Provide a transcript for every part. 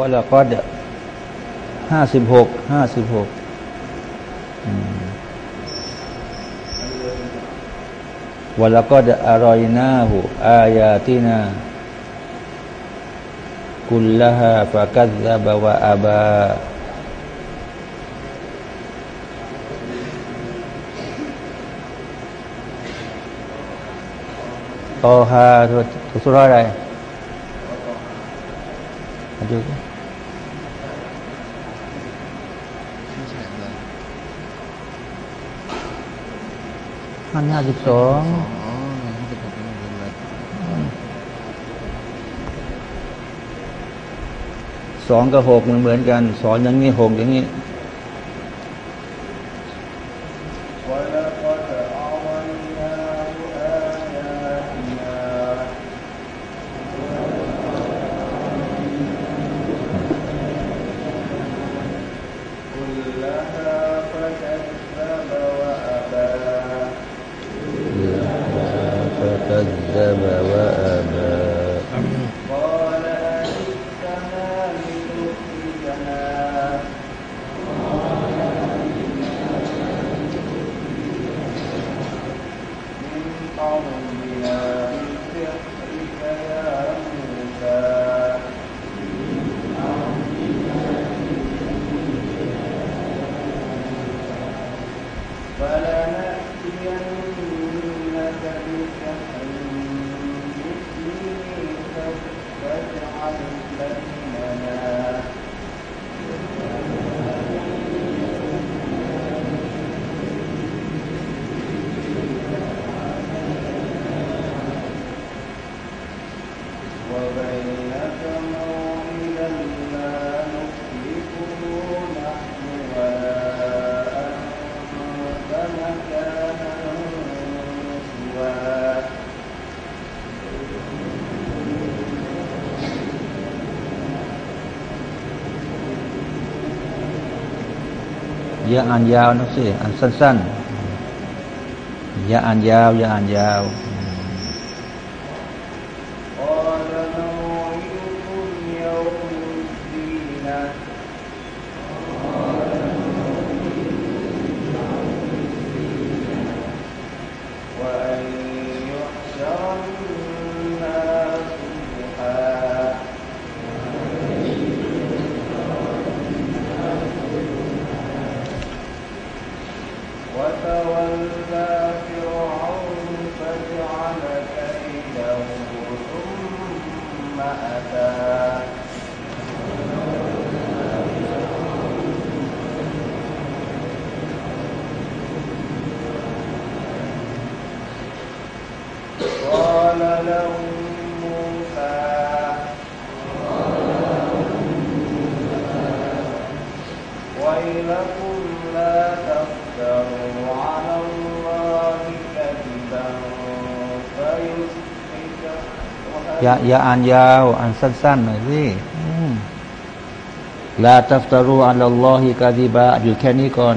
ว่าละก็ห้าสิบหก ห้าสิบหกวันละก็จะอรอยนาหูอายาตินากุลละฮะฟะกัซบะวะอาบาต่อฮาทุกสุรอะไร มาดูห้าห้าสิบสองสองกับหกมันเหมือนกัน สอนอย่างนี้หกอย่างนี้ فلنأتينك بسحر مثله فاجعل بيننا อย่าอ่านยาวนะสิอ่านสั้นๆอย่าอ่านยาว อย่าอ่านยาว อย่าอย่าอ่านยาว อ่านสั้นๆหน่อยสิลาตัฟตารูอัลลอฮิกาดิบะอยู่แค่นี้ก่อน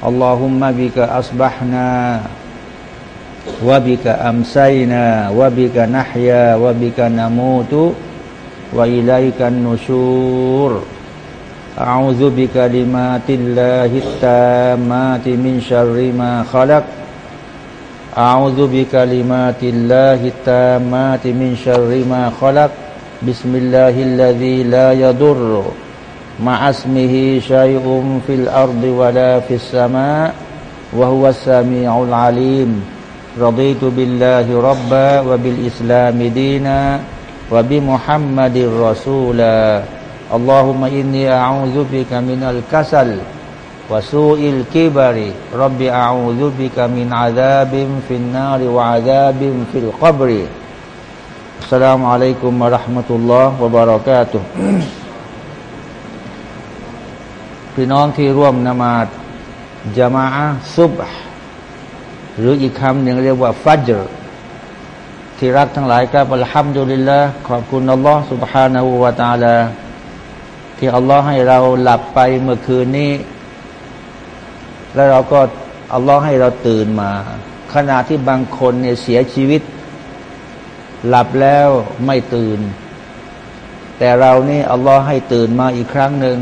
اللهم بك أصبحنا وبك أمسينا وبك نحيا وبك نموت وإليك النشور. أعوذ بكلمات الله التامات من شر ما خلق. أعوذ بكلمات الله التامات من شر ما خلق. بسم الله الذي لا يضر. مع اسمه شيء في الأرض ولا في السماء وهو السميع العليم. رضيت بالله ربا وبالإسلام دينا وبمحمد رسولا. اللهم إني أعوذ بك من الكسل وسوء الكبر. رب أعوذ بك من عذاب في النار وعذاب في القبر. السلام عليكم ورحمة الله وبركاته. พี่น้องที่ร่วมนมาดจามาซุบหรืออีกคำหนึ่งเรียกว่าฟัจรที่รักทั้งหลายครับอัลฮัมดุลิลละขอบคุณอัลลอฮ์ سبحانه และ تعالى ที่อัลลอฮ์ให้เราหลับไปเมื่อคืนนี้แล้วเราก็อัลลอฮ์ให้เราตื่นมา ขณะที่บางคนเนี่ยเสียชีวิต หลับแล้วไม่ตื่น แต่เรานี่อัลลอฮ์ให้ตื่นมาอีกครั้งหนึ่ง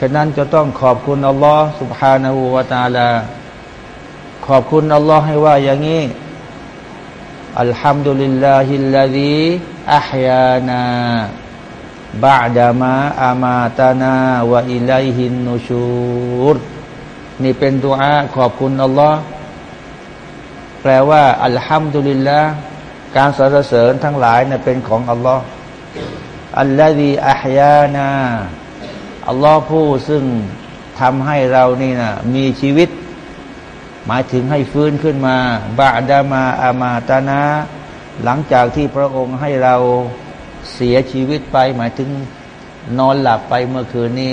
ฉะนั้นจะต้องขอบคุณอัลลอฮ์สุบฮานาหูวาตาลา ขอบคุณอัลลอฮ์ให้ว่าอย่างนี้อัลฮัมดุลิลลาฮิลลาดีอัพยานาบาดามะอามาตานาวะอิลัยฮินนูชูรนี่เป็นตัวอาขอบคุณอัลลอฮ์แปลว่า อัลฮัมดุลิลลาการสรรเสริญทั้งหลายเนี่ยเป็นของอัลลอฮ์อัลลาดีอัพยานา อัลลอฮ์ผู้ซึ่งทำให้เรานี่นะมีชีวิต หมายถึงให้ฟื้นขึ้นมาบาดามาอามาตานาหลังจากที่พระองค์ให้เราเสียชีวิตไป หมายถึงนอนหลับไปเมื่อคืนนี้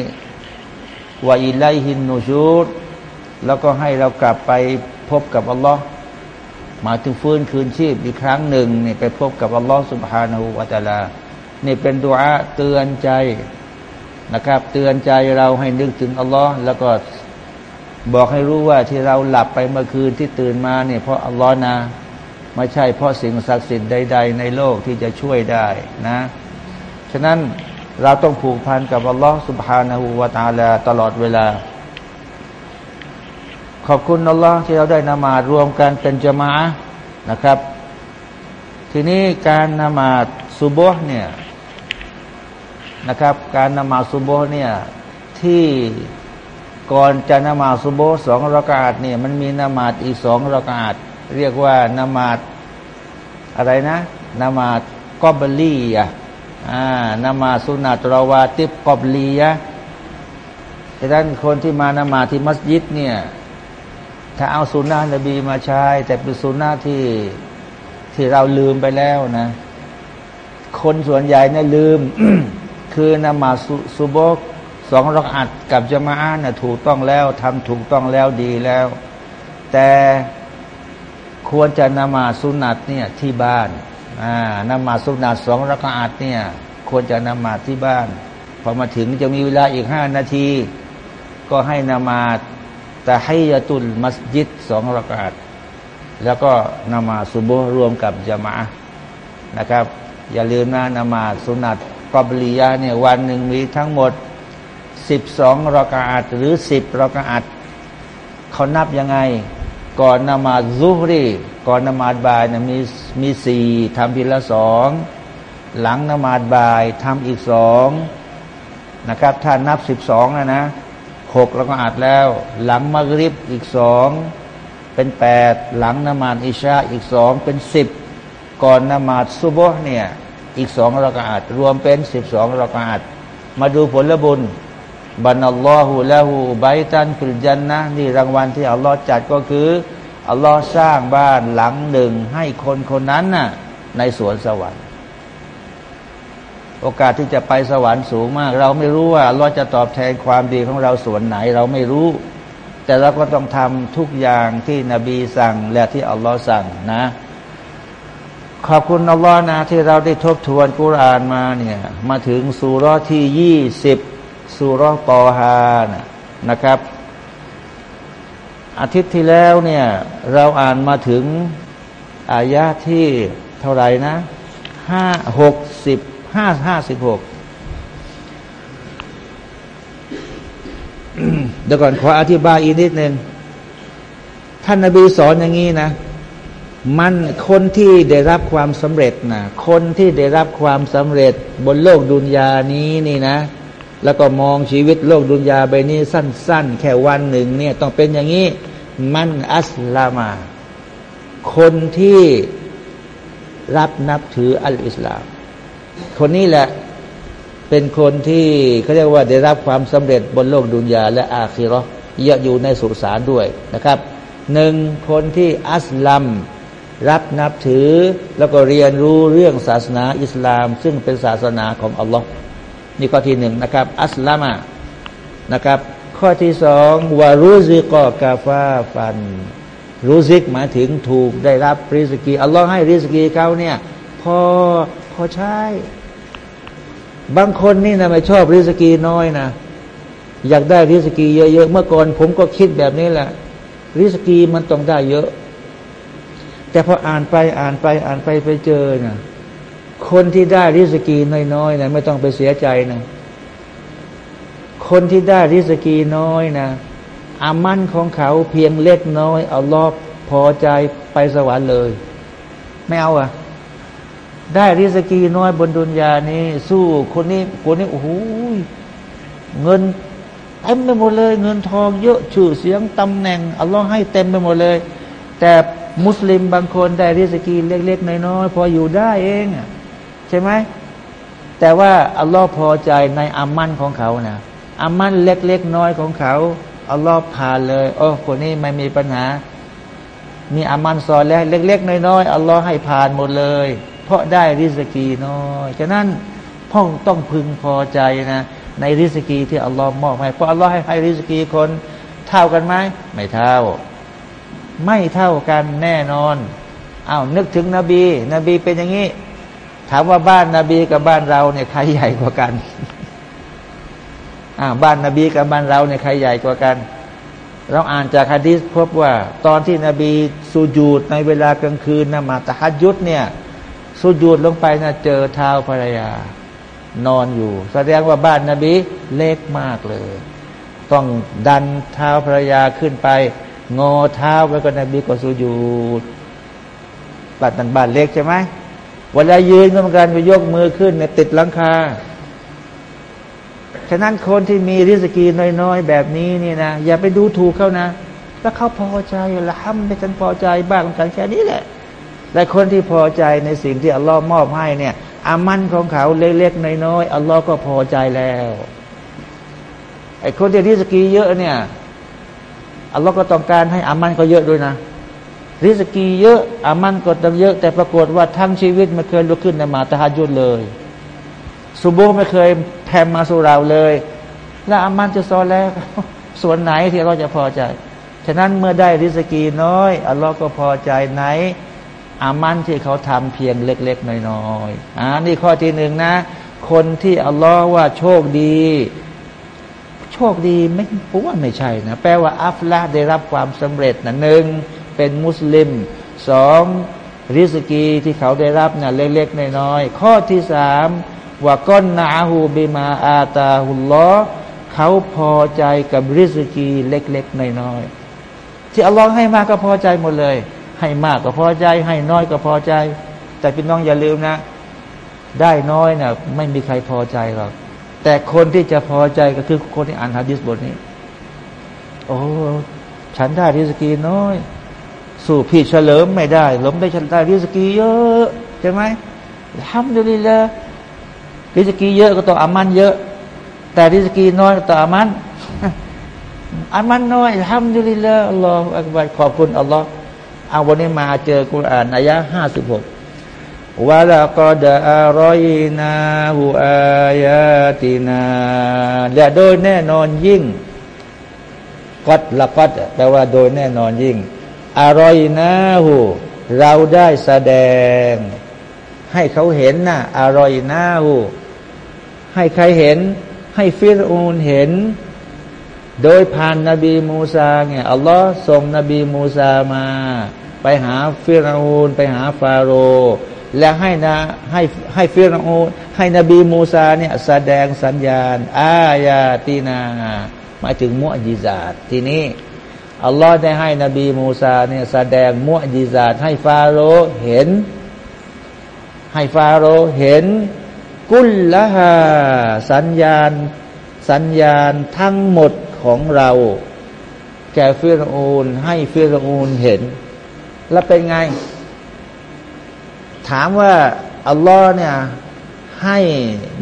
วาอิไลฮินนูชูดแล้วก็ให้เรากลับไปพบกับอัลลอฮ์มาถึงฟื้นคืนชีพอีกครั้งหนึ่งนี่ไปพบกับอัลลอฮ์สุบฮานาหูวาตลา นี่เป็นดุอาเตือนใจ นะครับ เตือนใจเราให้นึกถึงอัลลอฮ์แล้วก็บอกให้รู้ว่าที่เราหลับไปเมื่อคืนที่ตื่นมาเนี่ยเพราะอัลลอฮ์นะไม่ใช่เพราะสิ่งศักดิ์สิทธิ์ใด ๆ ในโลกที่จะช่วยได้นะ ฉะนั้นเราต้องผูกพันกับอัลลอฮ์สุบฮานาหูวาตาลาตลอดเวลา ขอบคุณอัลลอฮ์ที่เราได้นมารวมกันเป็นจมาะนะครับ ทีนี้การนมาสุบห์เนี่ย นะครับ การนมาสุโบเนี่ยที่ก่อนจะนมาสุโบสองรากาศเนี่ยมันมีนมาอีกสองรากาศเรียกว่านมาอะไรนะนมากอบลีอะอ่านมาสุนัตรวาติบกอบลียะดังนั้นคนที่มานมาที่มัสยิดเนี่ยถ้าเอาสุนนะนบีมาใช้ แต่เป็นสุนนะที่ที่เราลืมไปแล้วนะ คนส่วนใหญ่เนี่ยลืม คือนมาสุโบกสองรักอัดกับจมาอานะถูกต้องแล้วทำถูกต้องแล้วดีแล้ว แต่ควรจะนมาสุนัตเนี่ยที่บ้านอ่านมาสุนัตสองรักอัดเนี่ยควรจะนมาที่บ้านพอมาถึงจะมีเวลาอีกห้านาที ก็ให้นมาแตะให้ยตุลมัสยิดสองรากาศแล้วก็นมาสุโบรวมกับจามะนะครับ อย่าลืมนะนมาสุนัต กอบลียาเนี่ยวันหนึ่งมีทั้งหมดสิบสองรากาศหรือสิบรากาศเขานับยังไง ก่อนนมาซุฮรีก่อนนมาดบายนะมีมีสี่ทำทีละสองหลังนมาดบ่ายทำอีกสองนะครับถ้านับสิบสองนะนะหกแล้วก็อัดแล้ว หลังมักริบอีกสองเป็นแปดหลังนมาดอิชาอีกสองเป็นสิบก่อนนมาดซุบฮ์เนี่ย อีกสองรากาดรวมเป็นสิบสองรากาดมาดูผลบุญบันอัลลอฮฺละหูไบตันฟิลจันนะนี่รางวัลที่อัลลอฮ์จัดก็คืออัลลอฮ์สร้างบ้านหลังหนึ่งให้คนคนนั้นน่ะในสวนสวรรค์ โอกาสที่จะไปสวรรค์สูงมาก เราไม่รู้ว่าเราจะตอบแทนความดีของเราส่วนไหนเราไม่รู้ แต่เราก็ต้องทำทุกอย่างที่นบีสั่งและที่อัลลอฮ์สั่งนะ ขอบคุณอัลลอฮ์นะที่เราได้ทบทวนกุรานมาเนี่ยมาถึงสุรที่ยี่สิบสุรตอฮานะนะครับ อาทิตย์ที่แล้วเนี่ยเราอ่านมาถึงอายะที่เท่าไหร่นะห้าหกสิบห้าห้าสิบหกเดี๋ยวก่อนขออธิบายอีกนิดหนึ่งท่านนาบีสอนอย่างนี้นะ มันคนที่ได้รับความสำเร็จนะคนที่ได้รับความสำเร็จบนโลกดุนยานี้นี่นะ แล้วก็มองชีวิตโลกดุนยาใบนี้สั้น ๆ แค่วันหนึ่งเนี่ยต้องเป็นอย่างนี้ มันอัสลามา คนที่รับนับถืออัลอิสลาม คนนี้แหละเป็นคนที่เขาเรียกว่าได้รับความสำเร็จบนโลกดุนยาและอาคิรอเยอะอยู่ในสุสานด้วยนะครับหนึ่งคนที่อัสลัม รับนับถือแล้วก็เรียนรู้เรื่องศาสนาอิสลาม ซึ่งเป็นศาสนาของอัลลอฮ์นี่ข้อที่หนึ่งนะครับ อัสลามานะครับ ข้อที่สองวารุซิกอกาฟาฟันรู้ซิกหมายถึงถูกได้รับริสกีอัลลอฮ์ให้ริสกีเขาเนี่ยพอพอใช้บางคนนี่นะไม่ชอบริสกีน้อยนะอยากได้ริสกีเยอะๆเมื่อก่อนผมก็คิดแบบนี้แหละ ริสกีมันต้องได้เยอะ แต่พออ่านไปอ่านไปอ่านไปไปเจอนะคนที่ได้ริสกีน้อยๆนะไม่ต้องไปเสียใจนะคนที่ได้ริสกีน้อยนะอามันของเขาเพียงเล็กน้อย เอาลอบพอใจไปสวรรค์เลย ไม่เอาอะ ได้ริสกีน้อยบนดุนยานี้สู้คนนี้คนนี้โอ้โหเงินเต็มไปหมดเลย เงินทองเยอะชื่อเสียงตำแหน่งอัลลอฮ์ให้เต็มไปหมดเลย แต่มุสลิมบางคนได้ริสกีเล็กๆน้อยๆพออยู่ได้เองใช่ไหมแต่ว่าอัลลอฮ์พอใจในอามันของเขานะอามันเล็กๆน้อยของเขาอัลลอฮ์ผ่านเลยโอ้คนนี้ไม่มีปัญหา มีอามันซอนแล้วเล็ก ๆ น้อยๆอัลลอฮ์ให้ผ่านหมดเลย เพราะได้ริสกีน้อยฉะนั้นพ่องต้องพึงพอใจนะ ในริสกีที่อัลลอฮ์มอบให้เพราะอัลลอฮ์ให้ให้ริสกีคนเท่ากันไหมไม่เท่า ไม่เท่ากันแน่นอนอา้าวนึกถึงนบี นบีเป็นอย่างนี้ ถามว่าบ้านนาบีกับบ้านเราเนี่ยใครใหญ่กว่ากันอ้าวบ้านนาบีกับบ้านเราเนี่ยใครใหญ่กว่ากัน เราอ่านจากฮะดีษพบว่า ตอนที่นบีสูญูดในเวลากลางคืนนะมาตะฮัดยุดเนี่ยสุญูดลงไปนะเจอเท้าภรรยา นอนอยู่ แสดงว่าบ้านนบีเล็กมากเลย ต้องดันเท้าภรรยาขึ้นไป งอเท้าไว้ก็นบีก็สุญูดบ้านนั้นบ้านเล็กใช่ไหมเวลายืนก็เหมือนกันไปยกมือขึ้นเนี่ยติดหลังคาฉะนั้นคนที่มีริสกีน้อยๆ แบบนี้นี่นะอย่าไปดูถูกเขานะ แล้วเขาพอใจละห้ำในฉันพอใจบ้างกันแค่นี้แหละและคนที่พอใจในสิ่งที่อัลลอฮ์มอบให้เนี่ย อามันของเขาเล็กๆน้อยๆอัลลอฮ์ก็พอใจแล้วไอ้คนที่ริสกีเยอะเนี่ย อัลลอฮ์ก็ต้องการให้อามันก็เยอะด้วยนะ ริสกีเยอะอามันก็ต้องเยอะ แต่ปรากฏว่าทั้งชีวิตไม่เคยลุกขึ้นในมาตะฮัจุดเลยสุโบไม่เคยแพมมาสุราเลย แล้วอามันจะซอนแล้วส่วนไหนที่เราจะพอใจ ฉะนั้นเมื่อได้ริสกีน้อย อัลลอฮ์ก็พอใจไหน อามันที่เขาทำเพียงเล็ก ๆ น้อยๆอ่านี่ข้อที่หนึ่งนะ คนที่อัลลอฮ์ว่าโชคดี โชคดีไม่ผมว่าไม่ใช่นะแปลว่าอัฟลาได้รับความสำเร็จนะหนึ่งเป็นมุสลิมสองริสกีที่เขาได้รับนะ่ะเล็กๆน้อยๆข้อที่สามว่าก้อนนาหูบิมาอาตาหุลลอเขาพอใจกับริสกีเล็กๆน้อยๆที่อัลลอฮ์ให้มาก็พอใจหมดเลย ให้มากก็พอใจ ให้น้อยก็พอใจ แต่พี่น้องอย่าลืมนะ ได้น้อยนะ่ะไม่มีใครพอใจหรอก แต่คนที่จะพอใจก็คือคนที่อ่านฮะดิษบทนี้ โอ้ฉันได้ริสกีน้อย สู่พี่เฉลิมไม่ได้ล้มได้ฉันได้ริสกีเยอะใช่ไหมทำดูดีเลยริสกีเยอะก็ต้องอามันเยอะ แต่ริสกีน้อยก็ต้องอามันอามันน้อยทำดูดีเลยอัลลอฮฺขอบคุณอัลลอฮฺเอาวันนี้มาเจอกุรอานอายะห้าสิบหก วะละกอดอารอยนาหูอายาตินาและโดยแน่นอนยิ่งกอดละกอดแปลว่าโดยแน่นอนยิ่งอารอยนาหูเราได้แสดง ให้เขาเห็นนะอารอยนาหูให้ใครเห็น ให้ฟิรูนเห็น โดยผ่านนบีมูซาเนี่ยอัลลอฮ์ส่งนบีมูซามา ไปหาฟิรูนไปหาฟาโรห์ และให้นะให้ให้ฟิรูนให้นบีมูซาเนี่ยแสดงสัญญาณ อายาตีนาหมายถึงมุอจิซาตทีนี้อัลลอฮ์ได้ให้นบีมูซาเนี่ยแสดงมุอจิซาตให้ฟาโรห์เห็น ให้ฟาโรห์เห็นกุลละฮาสัญญาณ สัญญาณทั้งหมดของเรา แก่ฟิรูนให้ฟิรูนเห็น แล้วเป็นไง ถามว่าอัลลอฮ์เนี่ยให้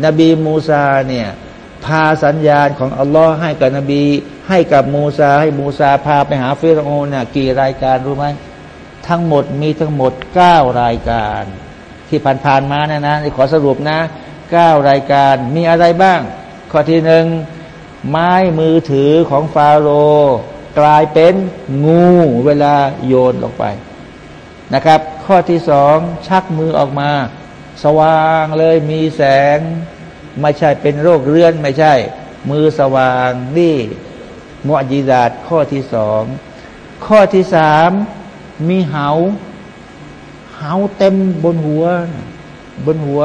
นบีมูซาเนี่ยพาสัญญาณของอัลลอฮ์ให้กับนบี ให้กับมูซาให้มูซาพาไปหาฟิรโอนเนี่ยกี่รายการรู้ไหมทั้งหมดมีทั้งหมดเก้ารายการ ที่ผ่านๆมานะนะขอสรุปนะเก้ารายการมีอะไรบ้าง ข้อที่หนึ่งไม้มือถือของฟาโรกลายเป็นงูเวลาโยนลงไปนะครับ ข้อที่สองชักมือออกมา สว่างเลยมีแสง ไม่ใช่เป็นโรคเรื้อนไม่ใช่ มือสว่างนี่มุอจิดาตข้อที่สองข้อที่สามมีเหาเหาเต็มบนหัว บนหัว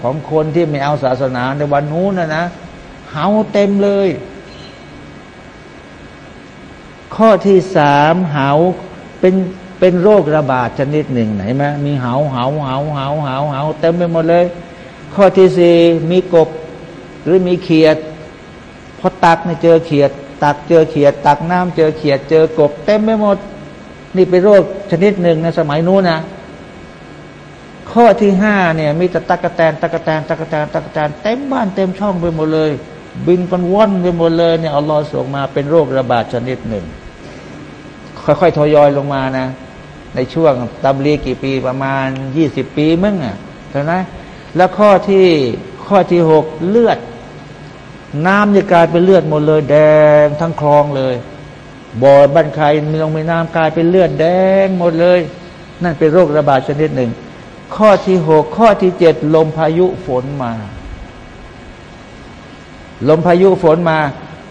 ของคนที่ไม่เอาศาสนาในวันนู้นนะนะเหาเต็มเลย ข้อที่สามเหาเป็น เป็นโรคระบาดชนิดหนึ่งไหนไหมมีเหาเหาเหาเหาเหาเหาเต็มไปหมดเลย ข้อที่สี่มีกบหรือมีเขียดพอตักเนี่ยเจอเขียด ตักเจอเขียด ตักน้ำเจอเขียด เจอกบ เต็มไปหมด นี่เป็นโรคชนิดหนึ่งในสมัยนู้นนะข้อที่ห้าเนี่ยมีแต่ตะกะแตนตะกะแตนตะกะแตนตะกะแตนเต็มบ้านเต็มช่องไปหมดเลย บินกันว่อนไปหมดเลยเนี่ยอัลลอฮ์ส่งมาเป็นโรคระบาดชนิดหนึ่ง ค่อยๆทยอยลงมานะ ในช่วงตำลีกี่ปีประมาณยี่สิบปีมึงอะเห็นไหมแล้วข้อที่ข้อที่หกเลือด น้ำจะกลายเป็นเลือดหมดเลย แดงทั้งคลองเลยบ่อบ้านใครเมืองไม่น้ำกลายเป็นเลือดแดงหมดเลย นั่นเป็นโรคระบาดชนิดหนึ่ง ข้อที่หกข้อที่เจ็ดลมพายุฝนมา ลมพายุฝนมา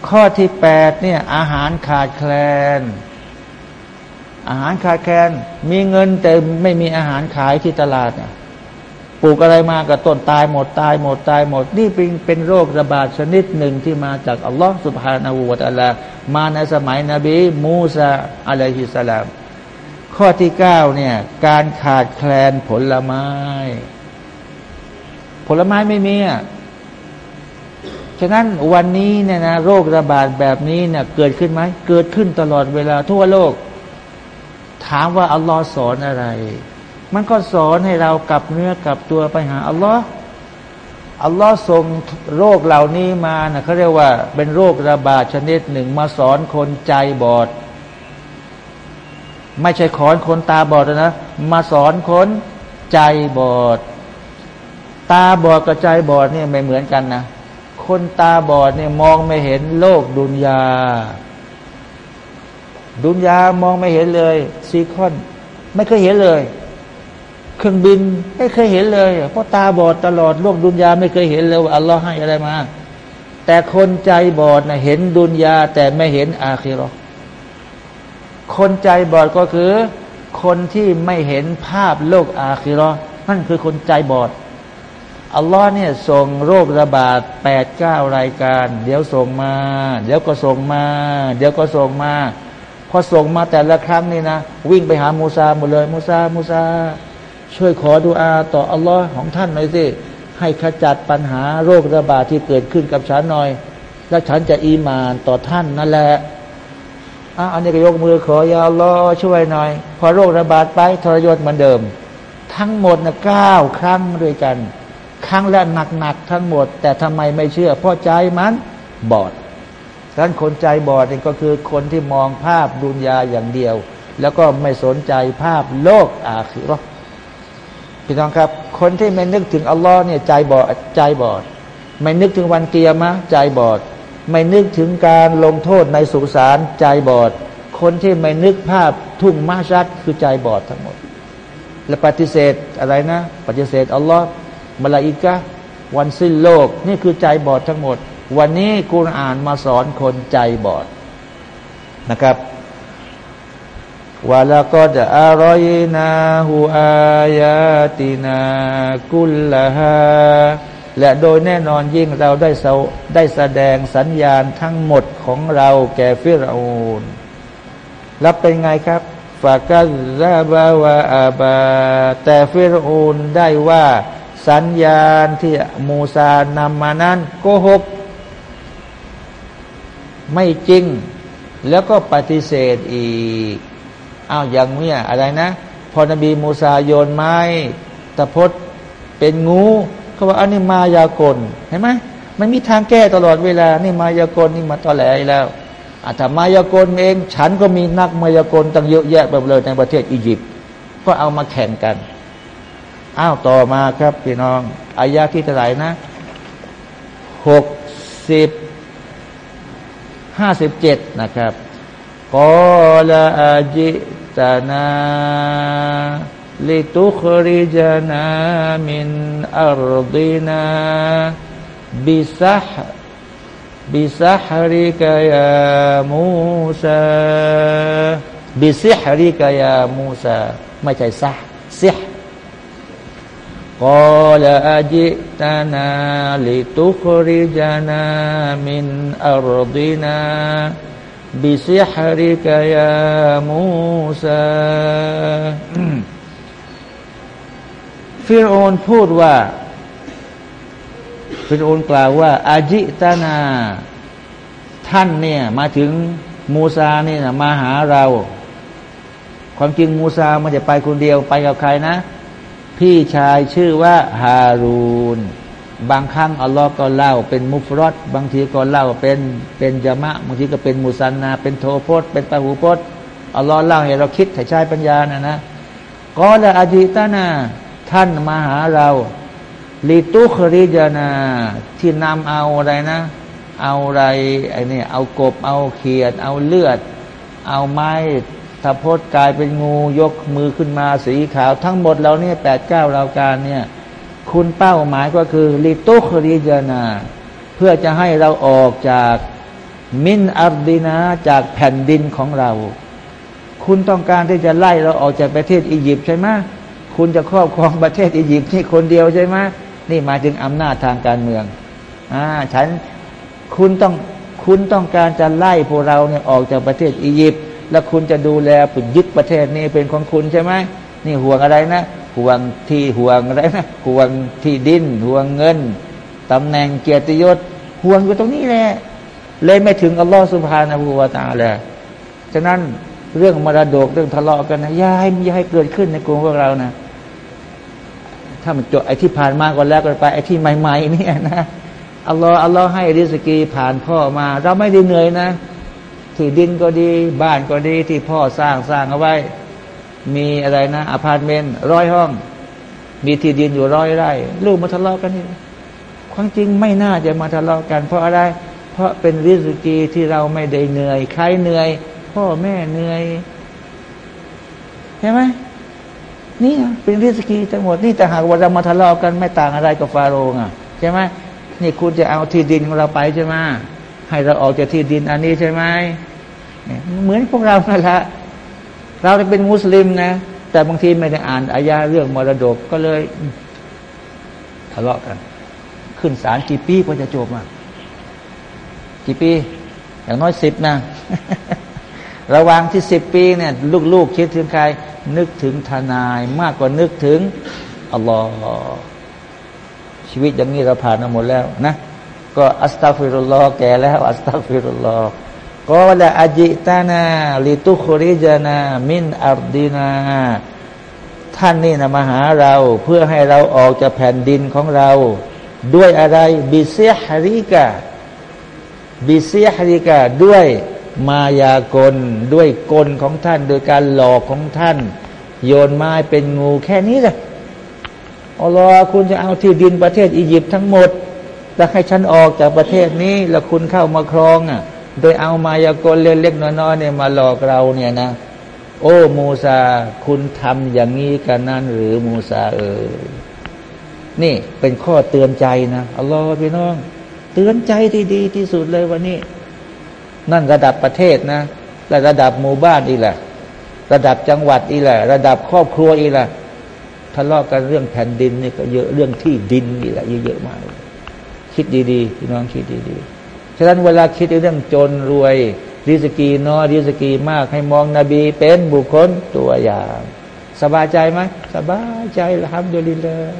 ข้อที่แปดเนี่ยอาหารขาดแคลน อาหารขาดแคลนมีเงินแต่ไม่มีอาหารขายที่ตลาดเนี่ยปลูกอะไรมากับต้นตายหมดตายหมดตายหมด นี่เป็นเป็นโรคระบาดชนิดหนึ่งที่มาจากอัลลอฮฺสุบฮานาอูวะตะลามาในสมัยนบีมูซาอะลัยฮิสสลามข้อที่เก้าเนี่ยการขาดแคลนผลไม้ ผลไม้ไม่มีอะฉะนั้นวันนี้เนี่ยนะโรคระบาดแบบนี้เนี่ยเกิดขึ้นไหมเกิดขึ้นตลอดเวลาทั่วโลก ถามว่าอัลลอฮ์สอนอะไร มันก็สอนให้เรากลับเนื้อกลับตัวไปหาอัลลอฮ์อัลลอฮ์ส่งโรคเหล่านี้มานะเขาเรียกว่าเป็นโรคระบาดชนิดหนึ่งมาสอนคนใจบอด ไม่ใช่ขอนคนตาบอดนะ มาสอนคนใจบอด ตาบอดกับใจบอดเนี่ยไม่เหมือนกันนะ คนตาบอดเนี่ยมองไม่เห็นโลกดุนยา ดุนยามองไม่เห็นเลยซีคอน ไม่เคยเห็นเลย เครื่องบินไม่เคยเห็นเลย เพราะตาบอดตลอดโลกดุนยาไม่เคยเห็นเลยว่าอัลลอฮ์ให้อะไรมาแต่คนใจบอดนะเห็นดุนยาแต่ไม่เห็นอาคิรอคนใจบอดก็คือ คนที่ไม่เห็นภาพโลกอาคิรอนั่นคือคนใจบอดอัลลอฮ์เนี่ยส่งโรคระบาดแปดเก้ารายการ เดี๋ยวส่งมา เดี๋ยวก็ส่งมา เดี๋ยวก็ส่งมา พอส่งมาแต่ละครั้งนี่นะ วิ่งไปหามูซาหมดเลย มูซามูซา ช่วยขอดุอาต่ออัลลอฮ์ของท่านหน่อยสิให้ขจัดปัญหาโรคระบาดที่เกิดขึ้นกับฉันหน่อย แล้วฉันจะอีมานต่อท่านนั่นแหละอะอันนี้ก็ยกมือขอยาลอช่วยหน่อย พอโรคระบาดไปทรยศเหมือนเดิม ทั้งหมดนะเก้าครั้งด้วยกัน ครั้งละหนักๆทั้งหมด แต่ทำไมไม่เชื่อ เพราะใจมันบอด ดังนั้นคนใจบอดนี่ก็คือคนที่มองภาพดุนยาอย่างเดียว แล้วก็ไม่สนใจภาพโลกอาคือรอพี่น้องครับ คนที่ไม่นึกถึงอัลลอฮ์เนี่ยใจบอดใจบอด ไม่นึกถึงวันเกียร์มะใจบอด ไม่นึกถึงการลงโทษในสุสานใจบอด คนที่ไม่นึกภาพทุ่งมาชัดคือใจบอดทั้งหมด และปฏิเสธอะไรนะ ปฏิเสธอัลลอฮ์มาลาอิกะวันสิ้นโลก นี่คือใจบอดทั้งหมด วันนี้กุรอานมาสอนคนใจบอดนะครับวะละก็จะอารอยนาหูอายาตินากุลละฮาและโดยแน่นอนยิ่งเราได้ได้แสดงสัญญาณทั้งหมดของเราแก่ฟิรอูนแล้วเป็นไงครับฟากัซาบาวาอาบา แต่ฟิรอูนได้ว่าสัญญาณที่มูซานำมานั้นโกหก ไม่จริง แล้วก็ปฏิเสธอีกอ้าวอย่างเนี้ยอะไรนะ พอนบีมูซาโยนไม้ตะพดเป็นงูเขาว่าอันนี้มายากลเห็นไหมมันมีทางแก้ตลอดเวลา นี่มายากลนี่มาตอแหลแล้วอาถามายากลเอง ฉันก็มีนักมายากลตั้งเยอะแยะไปเลยในประเทศอียิปต์ก็เอามาแข่งกันอ้าวต่อมาครับพี่น้องอายาที่เท่าไหร่นะหกสิบ ห้าสิบเจ็ดนะครับกอลาอาจิตานาลิตุคริจานามินอัรดินาบิซัฮบิซัฮริกยามูซาบิซิฮริกยามูซาไม่ใช่ซั กอลอาจิตานาลิตุคริจานามินอารดินาบิซิฮริกยามูซาฟิรอนพูดว่า ฟิรอนกล่าวว่า อาจิตานา ท่านเนี่ยมาถึงมูซาเนี่ยมาหาเรา ความจริงมูซามันจะไปคนเดียวไปกับใครนะ พี่ชายชื่อว่าฮารูน บางครั้งอัลลอฮ์ก็เล่าเป็นมุฟรอดบางทีก็เล่าเป็นเป็นจามะบางทีก็เป็นมุสันนา เป็นโทโพธเป็นปะหูพธอัลลอฮ์เล่าให้เราคิดให้ใช้ปัญญานะนะก็ละอจิตานาท่านมาหาเราลิตุคริจานาที่นำเอาอะไรนะ เอาอะไรไอ้นี่เอากบเอาเขียด เอาเลือด เอาไม้ ถ้าพดกลายเป็นงูยกมือขึ้นมาสีขาว ทั้งหมดเราเนี่ยแปดเก้าราการเนี่ยคุณเป้าหมายก็คือลิตุคริจานา เพื่อจะให้เราออกจากมินอัรดินาจากแผ่นดินของเรา คุณต้องการที่จะไล่เราออกจากประเทศอียิปต์ใช่ไหมคุณจะครอบครองประเทศอียิปต์นี่คนเดียวใช่ไหมนี่มาถึงอำนาจทางการเมืองอ่าฉันคุณต้องคุณต้องการจะไล่พวกเราเนี่ยออกจากประเทศอียิปต์ แล้วคุณจะดูแลปยึดประเทศนี้เป็นของคุณใช่ไหมนี่ห่วงอะไรนะห่วงที่ห่วงอะไรนะห่วงที่ดินห่วงเงินตำแหน่งเกียรติยศห่วงอยู่ตรงนี้แหละเลยไม่ถึงอัลลอฮฺสุบฮานะฮูวาตาเลยฉะนั้นเรื่องมรดกเรื่องทะเลาะกันนะอย่าให้อย่าให้เกิดขึ้นในกลุ่มพวกเรานะ ถ้ามันจบไอ้ที่ผ่านมาก่อนแล้วก็ไปไอ้ที่ใหม่ ๆ เนี่ยนะอัลลอฮ์อัลลอฮ์ให้ริสกีผ่านพ่อมา เราไม่ได้เหนื่อยนะ ที่ดินก็ดี บ้านก็ดีที่พ่อสร้างสร้างเอาไว้ มีอะไรนะอพาร์ตเมนต์ร้อยห้อง มีที่ดินอยู่ร้อยไร่ลูกมาทะเลาะกันนี่ความจริงไม่น่าจะมาทะเลาะกัน เพราะอะไร เพราะเป็นริสกีที่เราไม่ได้เหนื่อยใครเหนื่อย พ่อแม่เหนื่อยใช่ไหมนี่เป็นริสกีทั้งหมดนี่แต่หากว่าเรามาทะเลาะกันไม่ต่างอะไรกับฟาโรงอะใช่ไหมนี่คุณจะเอาที่ดินของเราไปใช่ไหม ให้เราออกจากที่ดินอันนี้ใช่ไหมเหมือนพวกเรานั่นแหละเราเป็นมุสลิมนะ แต่บางทีไม่ได้อ่านอายาเรื่องมรดกก็เลยทะเลาะกัน ขึ้นศาลกี่ปีกว่าจะจบอะกี่ปี อย่างน้อยสิบนะ ระวังที่สิบปีเนี่ยลูกๆคิดถึงใคร นึกถึงทนายมากกว่านึกถึงอัลลอฮ์ชีวิตอย่างนี้เราผ่านมาหมดแล้วนะ ก็อัสตัฟิรุลลอฮ์แก่แล้วอัสตัฟิรุลลอฮ์ก็ละอจิตานาลิตุคริจานา มินอัรดินาท่านนี่นะมาหาเราเพื่อให้เราออกจากแผ่นดินของเรา ด้วยอะไรบิเซฮริกาบิเซฮริกาด้วยมายากลด้วยกลของท่าน โดยการหลอกของท่าน โยนไม้เป็นงูแค่นี้เลยอัลลอฮ์คุณจะเอาที่ดินประเทศอียิปต์ทั้งหมด แล้วให้ฉันออกจากประเทศนี้ แล้วคุณเข้ามาครองอะ โดยเอามายากลเล็กๆน้อยๆเนี่ยมาหลอกเราเนี่ยนะ โอ้มูซา คุณทำอย่างนี้กันนั่นหรือมูซาเออนี่เป็นข้อเตือนใจนะอัลลอฮฺพี่น้อง เตือนใจที่ดีที่สุดเลยวันนี้ นั่นระดับประเทศนะและระดับหมู่บ้านอีกแหละระดับจังหวัดอีกแหละระดับครอบครัวอีกแหละทะเลาะกันเรื่องแผ่นดินนี่ก็เยอะเรื่องที่ดินอีกแหละเยอะๆมาก คิดดีๆพี่น้องคิดดีๆ ฉะนั้นเวลาคิดเรื่องจนรวยริสกีน้อยริสกีมากให้มองนบีเป็นบุคคลตัวอย่าง สบายใจไหมสบายใจละครับเดลิเลย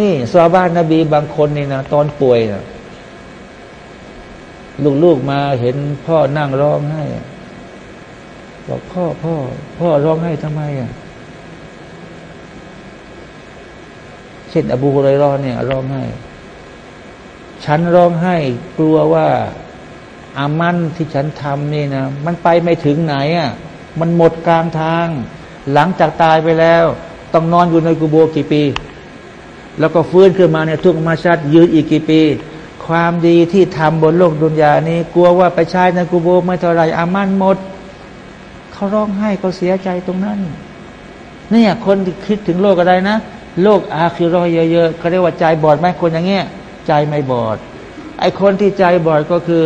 นี่ซาบ้านนบีบางคนนี่นะตอนป่วยนะลูกๆมาเห็นพ่อนั่งร้องไห้บอกพ่อพ่อ พ่อร้องไห้ทำไมอะเช่นอบูฮุไรรอเนี่ยร้องไห้ ฉันร้องไห้กลัวว่าอามันที่ฉันทำนี่นะมันไปไม่ถึงไหนอะมันหมดกลางทาง หลังจากตายไปแล้ว ต้องนอนอยู่ในกุโบกี่ปี แล้วก็ฟื้นขึ้นมาเนี่ยทุกมาชัดยืนอีกกี่ปี ความดีที่ทำบนโลกดุนยานี้ กลัวว่าไปใช้ในกุโบไม่เท่าไรอามันหมด เขาร้องไห้เขาเสียใจตรงนั้นเนี่ยคนคิดถึงโลกอะไรนะ โลกอาคิรอเยอะๆเขาเรียกว่าใจบอดไหมคนอย่างเงี้ย ใจไม่บอด ไอคนที่ใจบอดก็คือ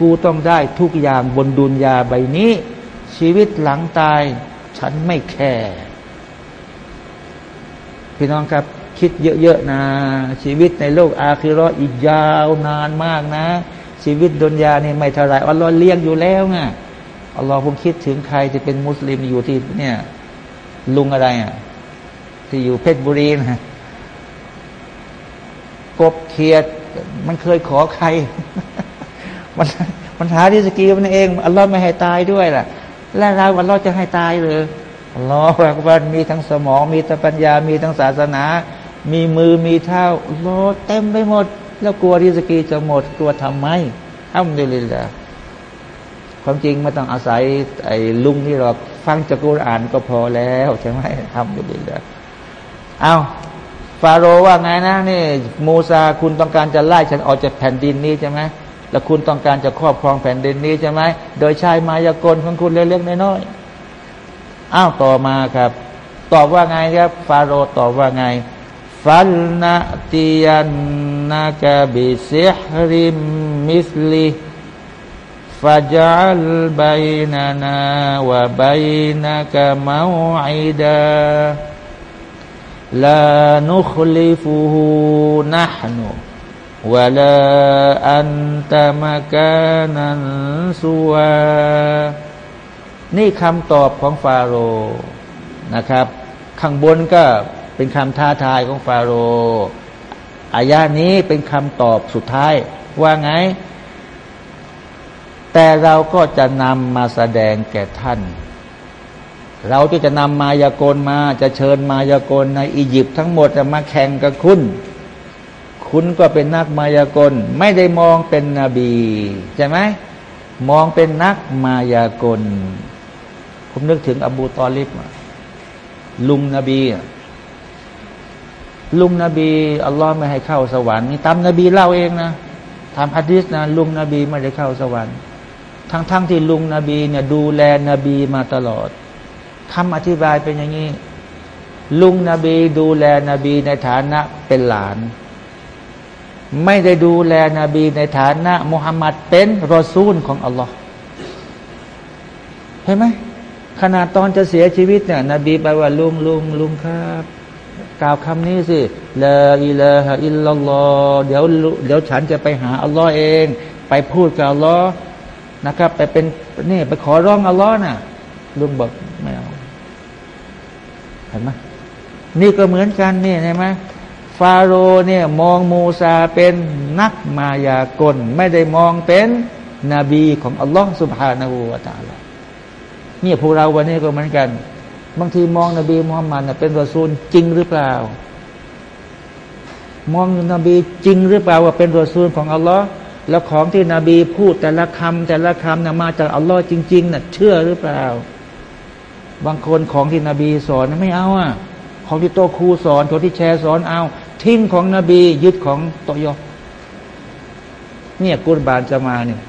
กูต้องได้ทุกอย่างบนดุนยาใบนี้ ชีวิตหลังตาย ฉันไม่แคร์พี่น้องครับคิดเยอะๆนะ ชีวิตในโลกอาคิรออีกยาวนานมากนะ ชีวิตดุนยานี่ไม่เท่าไรอัลลอฮ์เลี้ยงอยู่แล้วไงอัลลอฮ์ผมคิดถึงใครจะเป็นมุสลิมอยู่ที่เนี่ย ลุงอะไรอะที่อยู่เพชรบุรีนะ กบเขียด มันเคยขอใคร มันมันหาที่สกีมันเองอัลลอฮ์ไม่ให้ตายด้วยล่ะ แล้วเราอัลลอฮ์จะให้ตายหรืออัลลอฮ์ว่ามีทั้งสมอง มีทั้งปัญญา มีทั้งศาสนา มีมือมีเท้าอัลลอฮ์เต็มไปหมด แล้วกลัวที่สกีจะหมด กลัวทำไมอัลลอฮฺความจริงไม่ต้องอาศัยไอ้ลุงที่เราฟังจากกุรอานก็พอแล้วใช่ไหมทำอยู่ดีแล้วเอา ฟาโรว่าไงนะนี่มูซาคุณต้องการจะไล่ฉันออกจากแผ่นดินนี้ใช่ไหมแล้วคุณต้องการจะครอบครองแผ่นดินนี้ใช่ไหมโดยใช้มายากลของคุณเล็กๆน้อยๆอ้าวต่อมาครับ ตอบว่าไงครับฟาโรตอบว่าไงฟัลนาติยันนากะบิซิฮริมมิสลีฟาจัลบัยนานาวะบัยนักะมาอิดา ลานุคลิฟูฮูนะฮนุวะลาอันตามากานันสัวนี่คำตอบของฟาโรห์นะครับ ข้างบนก็เป็นคำท้าทายของฟาโรห์อายานี้เป็นคำตอบสุดท้าย ว่าไง แต่เราก็จะนำมาแสดงแก่ท่าน เราที่จะนำมายากลมาจะเชิญมายากลในอียิปต์ทั้งหมดจะมาแข่งกับคุณ คุณก็เป็นนักมายากล ไม่ได้มองเป็นนบีใช่ไหมมองเป็นนักมายากล ผมนึกถึงอบูตอลิบลุงนบีลุงนบีอัลลอฮ์ไม่ให้เข้าสวรรค์นี่ตามนบีเล่าเองนะทำฮัดดิสนะลุงนบีไม่ได้เข้าสวรรค์ ทั้งๆทที่ลุงนบีเนี่ยดูแลนบีมาตลอด คำอธิบายเป็นอย่างนี้ ลุงนบีดูแลนบีในฐานะเป็นหลาน ไม่ได้ดูแลนบีในฐานะมุฮัมมัดเป็นรอซูลของอัลลอฮ์เห็นไหมขนาดตอนจะเสียชีวิตเนี่ยนบีไปว่าลุงลุงลุงครับกล่าวคำนี้สิลาอิลาฮะอิลลัลลอฮ์เดี๋ยวเดี๋ยวฉันจะไปหาอัลลอฮ์เอง ไปพูดกับอัลลอฮ์นะครับ ไปเป็นนี่ไปขอร้องอัลลอฮ์น่ะลุงบอก เห็นไหมนี่ก็เหมือนกันนี่ใช่ไหมฟาโรเนี่ยมองมูซาเป็นนักมายากล ไม่ได้มองเป็นนบีของอัลลอฮ์สุบฮานาหูวาตาลเนี่ยพวกเราวันนี้ก็เหมือนกัน บางทีมองนบีมุฮัมมัดเป็นรอซูลจริงหรือเปล่า มองนบีจริงหรือเปล่าว่าเป็นรอซูลของอัลลอฮ์แล้วของที่นบีพูดแต่ละคำแต่ละคำนะมาจากอัลลอฮ์จริงๆนะ่ะเชื่อหรือเปล่า บางคนของที่นบีสอนไม่เอาอะของที่โตครูสอนของที่แชร์สอนเอา ทิ้งของนบียึดของโตยอเนี่ยกุรบานจะมาเนี่ย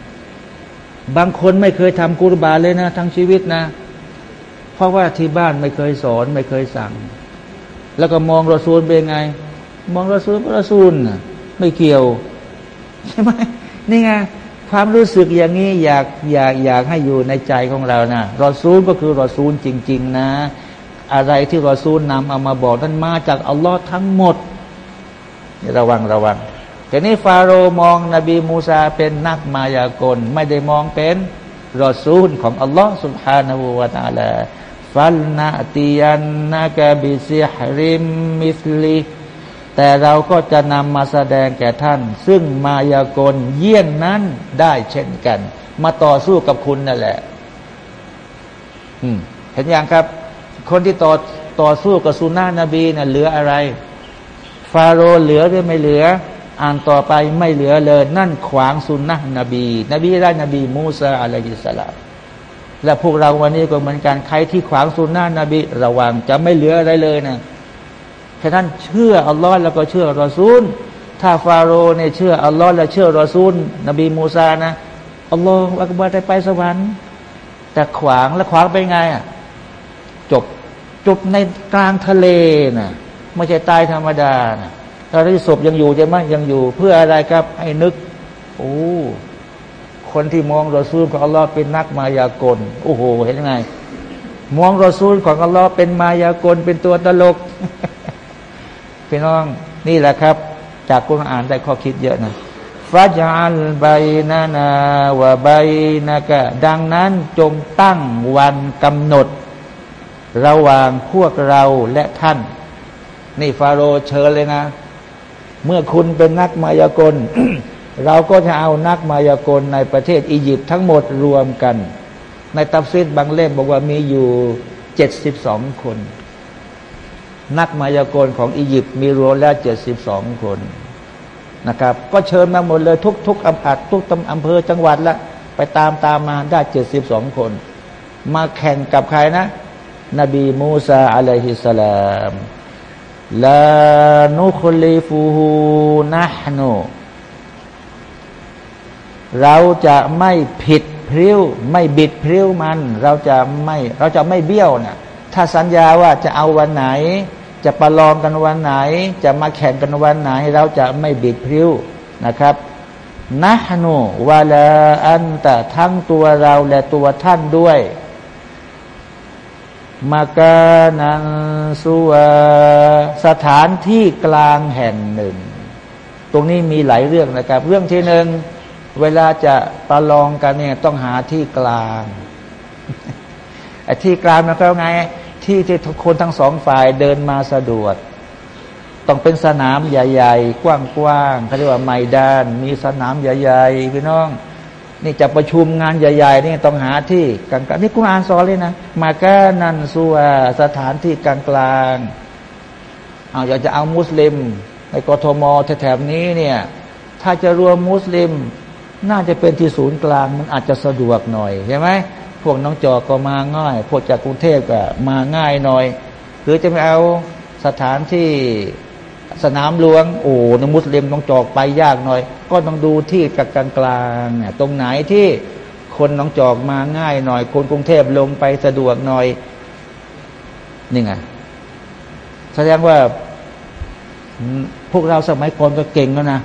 บางคนไม่เคยทำกุรบานเลยนะ ทั้งชีวิตนะ เพราะว่าที่บ้านไม่เคยสอนไม่เคยสั่ง แล้วก็มองรอซูลเป็นไง มองรอซูลรอซูลไม่เกี่ยว ใช่ไหมนี่ไง ความรู้สึกอย่างนี้อยากอยากอยากให้อยู่ในใจของเรานะรอซูลก็คือรอซูลจริง ๆ นะ อะไรที่รอซูลนำเอามาบอกนั้นมาจากอัลลอฮ์ทั้งหมด ระวังระวังแต่นี้ฟาโรห์มองนบีมูซาเป็นนักมายากล ไม่ได้มองเป็นรอซูลของอัลลอฮ์สุบฮานาหูวาตาลาฟัลนาติยันนากบิซิฮริมมิสลี แต่เราก็จะนำมาแสดงแก่ท่าน ซึ่งมายากลเยี่ยงนั้นได้เช่นกัน มาต่อสู้กับคุณนั่นแหละเห็นอย่างครับ คนที่ต่อต่อสู้กับสุนานะนบีนะ่ะเหลืออะไร ฟาโรห์เหลือหรือไม่เหลือ อ่านต่อไปไม่เหลือเลย นั่นขวางสุนนะนบี นบีได้นบีมูซาอะลัยฮิสสลามและพวกเราวันนี้ก็เหมือนกันใครที่ขวางสุนนะนบี ระวังจะไม่เหลืออะไรเลยนะ แค่นั้นเชื่ออัลลอฮ์แล้วก็เชื่อรอซูล ถ้าฟาโรห์เนี่ยเชื่ออัลลอฮ์และเชื่อรอซูล นบีมูซานะอัลลอฮ์อักบารได้ไปสวรรค์ แต่ขวางแล้วขวางไปไงอะจบจบในกลางทะเลนะไม่ใช่ตายธรรมดานะถ้าที่ศพยังอยู่ใช่ไหมยังอยู่ เพื่ออะไรครับ ให้นึกโอ้คนที่มองรอซูลของอัลลอฮ์เป็นนักมายากล โอ้โห เห็นยังไงมองรอซูลของอัลลอฮ์เป็นมายากลเป็นตัวตลก พี่น้องนี่แหละครับ จากคุณอ่านได้ข้อคิดเยอะนะفاجعل بيننا وبينكดังนั้นจงตั้งวันกำหนด ระหว่างพวกเราและท่าน นี่ฟาโรเชิญเลยนะ เมื่อคุณเป็นนักมายากล เราก็จะเอานักมายากลในประเทศอียิปต์ทั้งหมดรวมกัน ในตัฟซีรบางเล่มบอกว่ามีอยู่เจ็ดสิบสองคน นักมายากลของอียิปต์มีรวมแล้วเจ็ดสิบสองคนนะครับ ก็เชิญมาหมดเลยทุกทุกอำเภอทุกตำอำเภอจังหวัดละไปตามตามมาได้เจ็ดสิบสองคน มาแข่งกับใครนะ นบีมูซาอะลัยฮิสลามลานุคลิฟูฮูนะฮโนเราจะไม่ผิดพริ้ว ไม่บิดพริ้วมัน เราจะไม่เราจะไม่เบี้ยวนะถ้าสัญญาว่าจะเอาวันไหน จะประลองกันวันไหน จะมาแข่งกันวันไหน เราจะไม่บิดพริ้วนะครับนะฮนูวาลาอันตะทั้งตัวเราและตัวท่านด้วยมากานันสุวสถานที่กลางแห่งหนึ่ง ตรงนี้มีหลายเรื่องนะครับ เรื่องที่หนึ่งเวลาจะประลองกันเนี่ยต้องหาที่กลางไอ้ที่กลางมันก็ไง ที่ที่คนทั้งสองฝ่ายเดินมาสะดวก ต้องเป็นสนามใหญ่ ๆ กว้างๆเขาเรียกว่าไมดาน มีสนามใหญ่ ๆ พี่น้อง นี่จะประชุมงานใหญ่ ๆ นี่ต้องหาที่กลางๆนี่คุณอ่านสอนเลยนะ มาแก้นันสัวสถานที่กลางๆเอาอยากจะเอามุสลิม ในกทมแถบนี้เนี่ย ถ้าจะรวมมุสลิม น่าจะเป็นที่ศูนย์กลางมันอาจจะสะดวกหน่อยใช่ไหม พวกน้องจอก็มาง่าย พวกจากกรุงเทพก็มาง่ายหน่อย หรือจะไปเอาสถานที่สนามหลวง โอ้นมุสลิมต้องจอกไปยากหน่อย ก็ต้องดูที่กลางกลางเนี่ยตรงไหนที่คนน้องจอกมาง่ายหน่อย คนกรุงเทพลงไปสะดวกหน่อยนี่ไงแสดงว่าพวกเราสมัยก่อนก็เก่งแล้วนะ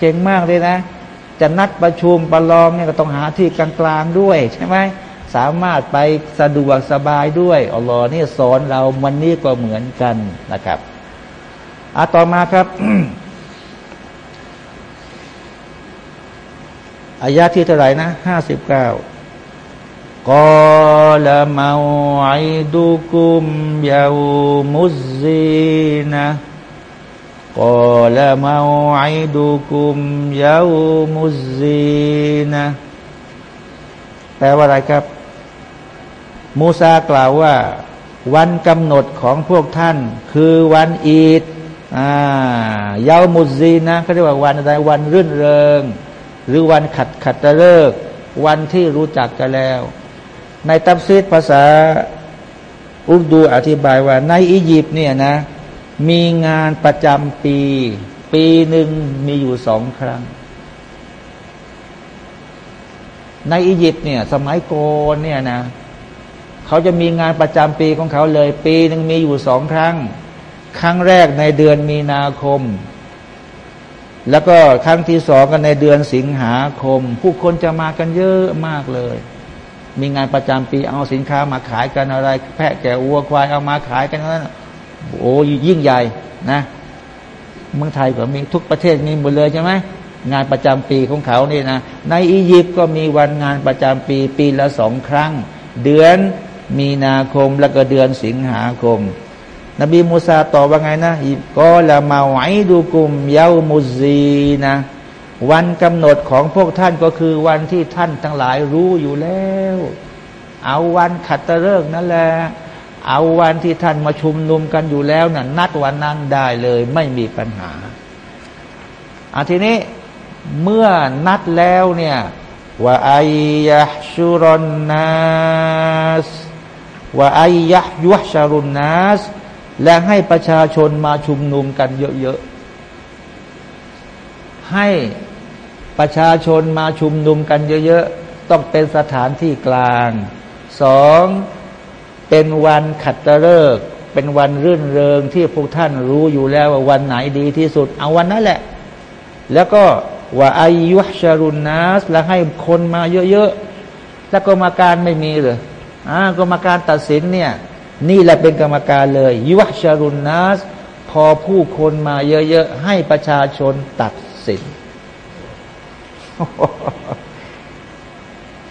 เก่งมากเลยนะ จะนัดประชุมประลองเนี่ยก็ต้องหาที่กลางๆด้วยใช่ไหม สามารถไปสะดวกสบายด้วยอัลลอฮ์นี่สอนเราวันนี้ก็เหมือนกันนะครับอาต่อมาครับอายาที่เท่าไหร่นะห้าสิบเก้ากอลมาไอดุกุมยามุซีนะกอลมาไอดุกุมยามุซีนะแปลว่าอะไรครับ มูซากล่าวว่า วันกำหนดของพวกท่าน คือวันอีดอ่ายาวมุซีนะเขาเรียกว่าวันอะไรวันรื่นเริง หรือวันขัดขัดตะเลิก วันที่รู้จักกันแล้ว ในตับซีดภาษาอุรดูอธิบายว่า ในอียิปต์เนี่ยนะ มีงานประจำปี ปีหนึ่งมีอยู่สองครั้ง ในอียิปต์เนี่ย สมัยโกนเนี่ยนะ เขาจะมีงานประจำปีของเขาเลย ปีหนึ่งมีอยู่สองครั้ง ครั้งแรกในเดือนมีนาคม แล้วก็ครั้งที่สองกันในเดือนสิงหาคม ผู้คนจะมากันเยอะมากเลย มีงานประจำปีเอาสินค้ามาขายกันอะไร แพะแกะวัวควายเอามาขายกันนั้นโอ้ยิ่งใหญ่นะเมืองไทยก็มีทุกประเทศมีหมดเลยใช่ไหมงานประจำปีของเขานี่นะในอียิปต์ก็มีวันงานประจำปีปีละสองครั้ง เดือน มีนาคมแล้วก็เดือนสิงหาคม นบีมูซาตอบว่าไงนะก็ละมาไหวดูกลุ่มเยามุซีนะวันกำหนดของพวกท่านก็คือวันที่ท่านทั้งหลายรู้อยู่แล้ว เอาวันขัตฤกษ์นั่นแหละเอาวันที่ท่านมาชุมนุมกันอยู่แล้วนะ่ะนัดวันนั้นได้เลยไม่มีปัญหาอาทีนี้เมื่อนัดแล้วเนี่ยว่าอยะชุรนนัส ว่าอายะยุชารุนนัสและให้ประชาชนมาชุมนุมกันเยอะๆ ให้ประชาชนมาชุมนุมกันเยอะๆ ต้องเป็นสถานที่กลางสองเป็นวันขัตฤกษ์เป็นวันรื่นเริงที่พวกท่านรู้อยู่แล้วว่าวันไหนดีที่สุด เอาวันนั้นแหละ แล้วก็ว่าอายุชารุนนัสแล้วให้คนมาเยอะๆ แล้วกรรมการไม่มีเลย อ่ากรรมการตัดสินเนี่ย นี่แหละเป็นกรรมการเลยยุวชารุนนัสพอผู้คนมาเยอะๆ ให้ประชาชนตัดสิน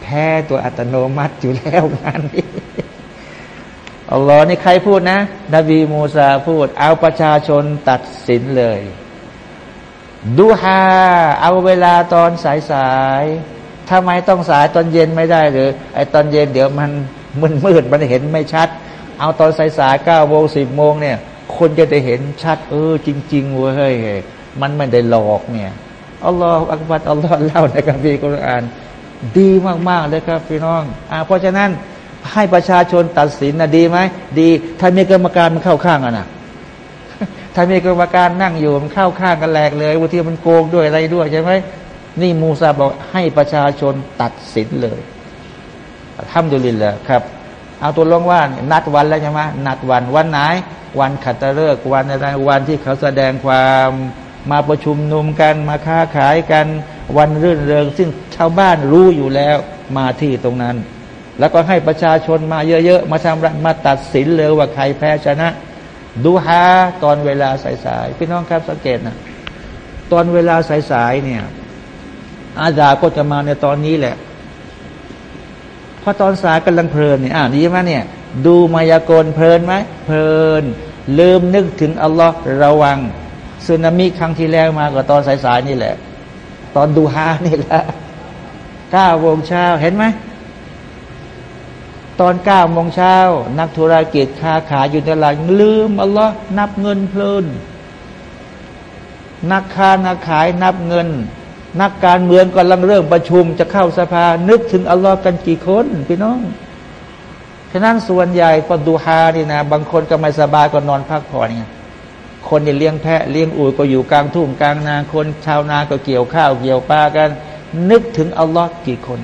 แพ้ตัวอัตโนมัติอยู่แล้วงานนี้อัลลอฮ์นี่ใครพูดนะ นบีมูซาพูด เอาประชาชนตัดสินเลย ดูฮาเอาเวลาตอนสายสายทำไมต้องสายตอนเย็นไม่ได้หรือไอตอนเย็นเดี๋ยวมัน มืดมืดมันเห็นไม่ชัด เอาตอนสายสายเก้าโมงสิบโมงเนี่ย คนจะได้เห็นชัด เออ จริง ๆเว้ยมันไม่ได้หลอกเนี่ยอัลลอฮฺอักบัดอัลลอฮฺเล่าในคัมภีร์กุรอาน ดีมากๆเลยครับพี่น้องอ่าเพราะฉะนั้นให้ประชาชนตัดสินนะดีไหมดี ถ้ามีกรรมการมันเข้าข้างกันนะถ้ามีกรรมการนั่งอยู่มันเข้าข้างกันแหลกเลยบางทีมันโกงด้วยอะไรด้วยใช่ไหมนี่มูซาบอกให้ประชาชนตัดสินเลย ทำดูลินเลยครับเอาตัวลงว่านัดวันแล้วใช่ไหมนัดวันวันไหน วันขัตฤกษ์วันอะไรวันที่เขาแสดงความมาประชุมนุมกันมาค้าขายกันวันรื่นเริง ซึ่งชาวบ้านรู้อยู่แล้วมาที่ตรงนั้น แล้วก็ให้ประชาชนมาเยอะๆ มาทำมาตัดสินเลยว่าใครแพ้ชนะ ดูฮาตอนเวลาสายๆพี่น้องครับสังเกตนะตอนเวลาสายๆเนี่ย อาดาก็จะมาในตอนนี้แหละ พอตอนสายกำลังเพลินเนี่ยอ่าดีไหมเนี่ย ดูมายากลเพลินไหมเพลิน ลืมนึกถึงอัลลอฮ์ระวังสึนามิครั้งที่แล้วมาก็ตอนสายๆนี่แหละ ตอนดูฮานี่แหละเก้าโมงเช้าเห็นไหมตอนเก้าโมงเช้า นักธุรกิจค้าขายอยู่ในหลังลืมอัลลอฮ์นับเงินเพลินนักค้านักขายนับเงิน นักการเมืองกำลังเริ่มประชุมจะเข้าสภา นึกถึงอัลลอฮ์กันกี่คนพี่น้องฉะนั้นส่วนใหญ่ก็ดูฮานี่นะ บางคนก็ไม่สบายก็นอนพักผ่อนไงคนที่เลี้ยงแพะเลี้ยงอู่ก็อยู่กลางทุ่งกลางนาคนชาวนาก็เกี่ยวข้าวเกี่ยวปลากัน นึกถึงอัลลอฮ์กี่คน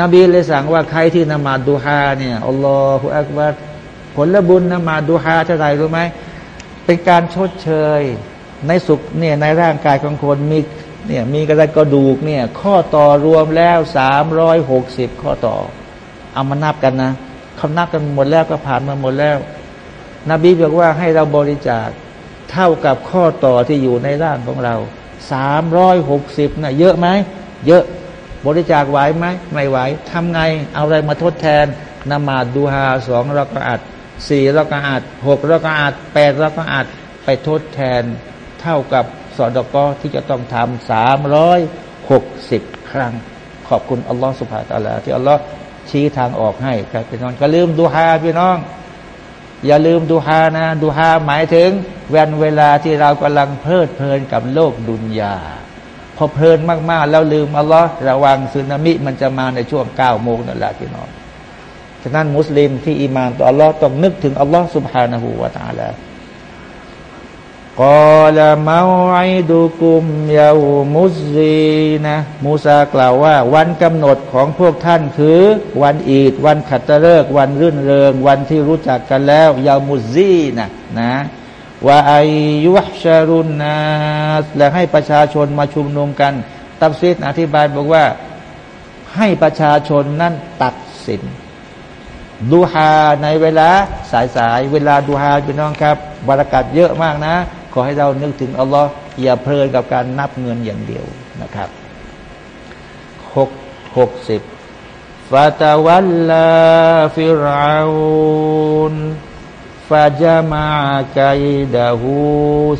นบีเลยสั่งว่าใครที่นมาดูฮาเนี่ยอัลลอฮฺอักบัรผลบุญนมาดูฮาเท่าไหร่รู้ไหมเป็นการชดเชย ในสุขเนี่ยในร่างกายของคนมี เนี่ยมีกระดูกกระดูกเนี่ยข้อต่อรวมแล้วสามร้อยหกสิบข้อต่อ เอามานับกันนะเขานับกันหมดแล้วก็ผ่านมาหมดแล้ว นบีบอกว่าให้เราบริจาคเท่ากับข้อต่อที่อยู่ในร่างของเราสามร้อยหกสิบนะเยอะไหมเยอะบริจาคไหวไหมไม่ไหวทำไง เอาอะไรมาทดแทนนมาดดูฮาสองรักอาดสี่รักอาดหกรักอาดแปดรักอาดไปทดแทนเท่ากับ สอดกอที่จะต้องทำสามร้อยหกสิบครั้ง ขอบคุณอัลลอฮ์สุบฮาตาลาที่อัลลอฮ์ชี้ทางออกให้ครับพี่น้องอย่าลืมดูฮาพี่น้อง อย่าลืมดูฮานะดูฮาหมายถึงแวนเวลาที่เรากำลังเพลิดเพลินกับโลกดุนยาพอเพลินมากๆ แล้วลืมอัลลอฮ์ระวังสึนามิมันจะมาในช่วงเก้าโมงนั่นแหละพี่น้อง ฉะนั้นมุสลิมที่อิมานต่ออัลลอฮ์ต้องนึกถึงอัลลอฮ์สุบฮานาหูวาตาลา กอลามาไอดูกุมยามุซีนะมูซากล่าวว่า วันกำหนดของพวกท่านคือ วันอีด วันขัตฤกษ์วันรื่นเริง วันที่รู้จักกันแล้วยามุซีนะนะว่าอายุชารุนนาและให้ประชาชนมาชุมนุมกันตับซิดอธิบายบอกว่า ให้ประชาชนนั่นตัดสินดูฮาในเวลาสายสายเวลาดูฮาพี่น้องครับบรรยากาศเยอะมากนะขอให้เรานึกถึงอัลลอฮ์อย่าเพลินกับการนับเงินอย่างเดียวนะครับหกหกสิบฟาตาวัลลาฟิราอุนฟาจามาไกดาหู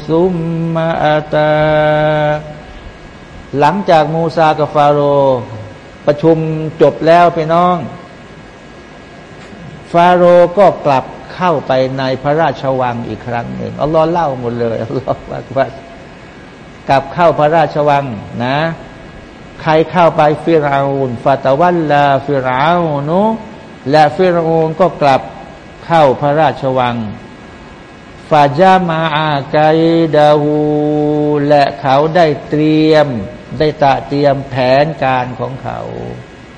ซุมมาอาตา หลังจากมูซากับฟาโรประชุมจบแล้วไปน้อง ฟาโรก็กลับ เข้าไปในพระราชวังอีกครั้งหนึ่งอัลลอฮ์เล่าหมดเลยอัลลอฮ์ว่ากกลับเข้าพระราชวังนะ ใครเข้าไปฟิราอูนฟาตาวัลลาฟิราอูนุและฟิราอูนก็กลับเข้าพระราชวังฟาจามาอากายดาหูและเขาได้เตรียม ได้ตะเตรียมแผนการของเขา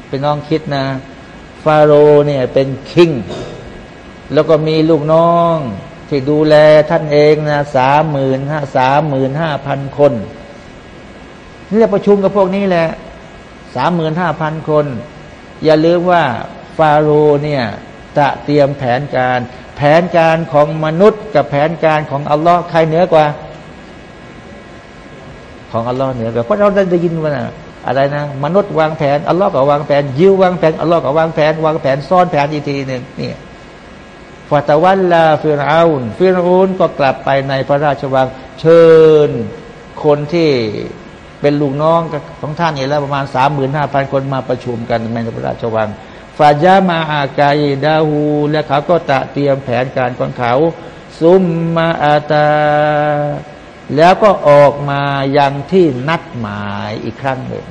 เป็นน้องคิดนะ ฟาโรเนี่ยเป็นคิง แล้วก็มีลูกน้องที่ดูแลท่านเองนะสามหมื่นห้าสามหมื่นห้าพันคนนี่แหละประชุมกับพวกนี้แหละสามหมื่นห้าพันคน อย่าลืมว่าฟาโรห์เนี่ยจะเตรียมแผนการ แผนการของมนุษย์กับแผนการของอัลลอฮ์ใครเหนือกว่า ของอัลลอฮ์เหนือกว่าเพราะเราได้ยินว่าอะไรนะ มนุษย์วางแผนอัลลอฮ์ก็วางแผนยิววางแผนอัลลอฮ์ก็วางแผน วางแผนซ่อนแผนอีกทีหนึ่งนี่ ฟาตวัลลาฟิรอาอุนฟิรอาอุนก็กลับไปในพระราชวัง เชิญคนที่เป็นลูกน้องของท่านนี่แล้วประมาณสามหมื่นห้าพันคนมาประชุมกันในพระราชวังฟาจามาอากายดาหูและเขาก็ตะเตรียมแผนการของเขา ซุมมาอาตา แล้วก็ออกมายังที่นัดหมายอีกครั้งหนึ่ง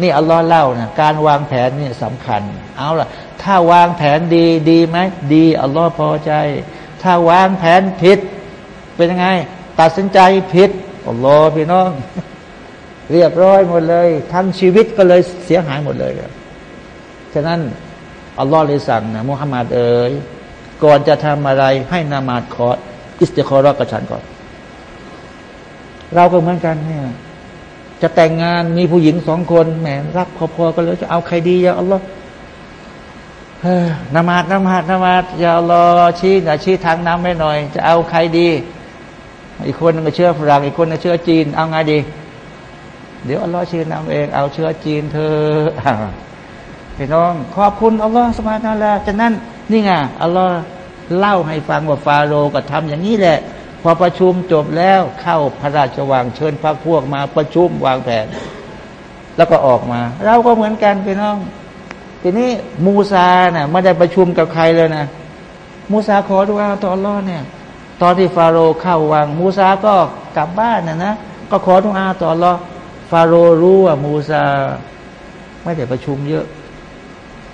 นี่อัลลอฮ์เล่านะการวางแผนนี่สำคัญ เอาล่ะ ถ้าวางแผนดีดีไหมดีอัลลอฮ์พอใจ ถ้าวางแผนผิด เป็นยังไง ตัดสินใจผิดอัลลอฮ์พี่น้อง เรียบร้อยหมดเลย ทั้งชีวิตก็เลยเสียหายหมดเลยฉะนั้นอัลลอฮ์เลยสั่งนะมุฮัมมัดเอ๋ยก่อนจะทำอะไรให้นามาดขออิสติคอรอกับฉันก่อน เราก็เหมือนกันเนี่ยจะแต่งงานมีผู้หญิงสองคนแหมรักพอๆกันเลยจะเอาใครดีอย่าอัลลอฮ์ นมาดนมาดนมาดอย่าอัลอชี้นะชี้ทางน้ำไม่หน่อย จะเอาใครดี อีกคนนึงเชื่อฝรั่งอีกคนนึงเชื่อจีน เอาไงดี เดี๋ยวอัลลอฮ์ชี้นำเอง เอาเชื้อจีนเธอพี่น้อง ขอบคุณอัลลอฮ์สมานาลาจากนั้นนี่ไงอัลลอฮ์เล่าให้ฟังว่าฟาโรก็ทำอย่างนี้แหละ พอประชุมจบแล้วเข้าพระราชวังเชิญพรรคพวกมาประชุมวางแผน แล้วก็ออกมา เราก็เหมือนกันพี่น้อง ทีนี้มูซาเนี่ยไม่ได้ประชุมกับใครเลยนะ มูซาขอดูอาต่ออัลลอฮ์เนี่ย ตอนที่ฟาโรเข้าวัง มูซาก็กลับบ้านนะนะก็ขอดูอาต่ออัลลอฮ์ฟาโรรู้ว่ามูซา ไม่ได้ประชุมเยอะ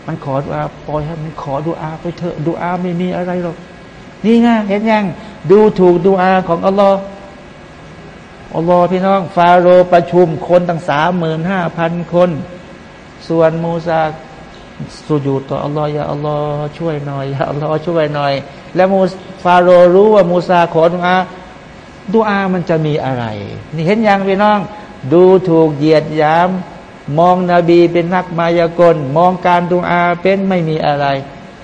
มันขอดูอาปล่อยให้มันขอดูอาไปเถอะดูอาไม่มีอะไรหรอกนี่ไงเห็นยังดูถูกดูอาของอัลลอฮ์อัลลอฮ์พี่น้อง ฟาโรประชุมคนตั้งสามหมื่นห้าพันคน ส่วนมูซา สุญูต่ออัลลอฮ์อย่าอัลลอฮ์ช่วยหน่อยอย่าอัลลอฮ์ช่วยหน่อย แล้วมูฟาโรรู้ว่ามูซาขอดูอาดูอามันจะมีอะไร นี่เห็นยังพี่น้อง ดูถูกเหยียดยาม มองนบีเป็นนักมายากล มองการดุอาเป็นไม่มีอะไร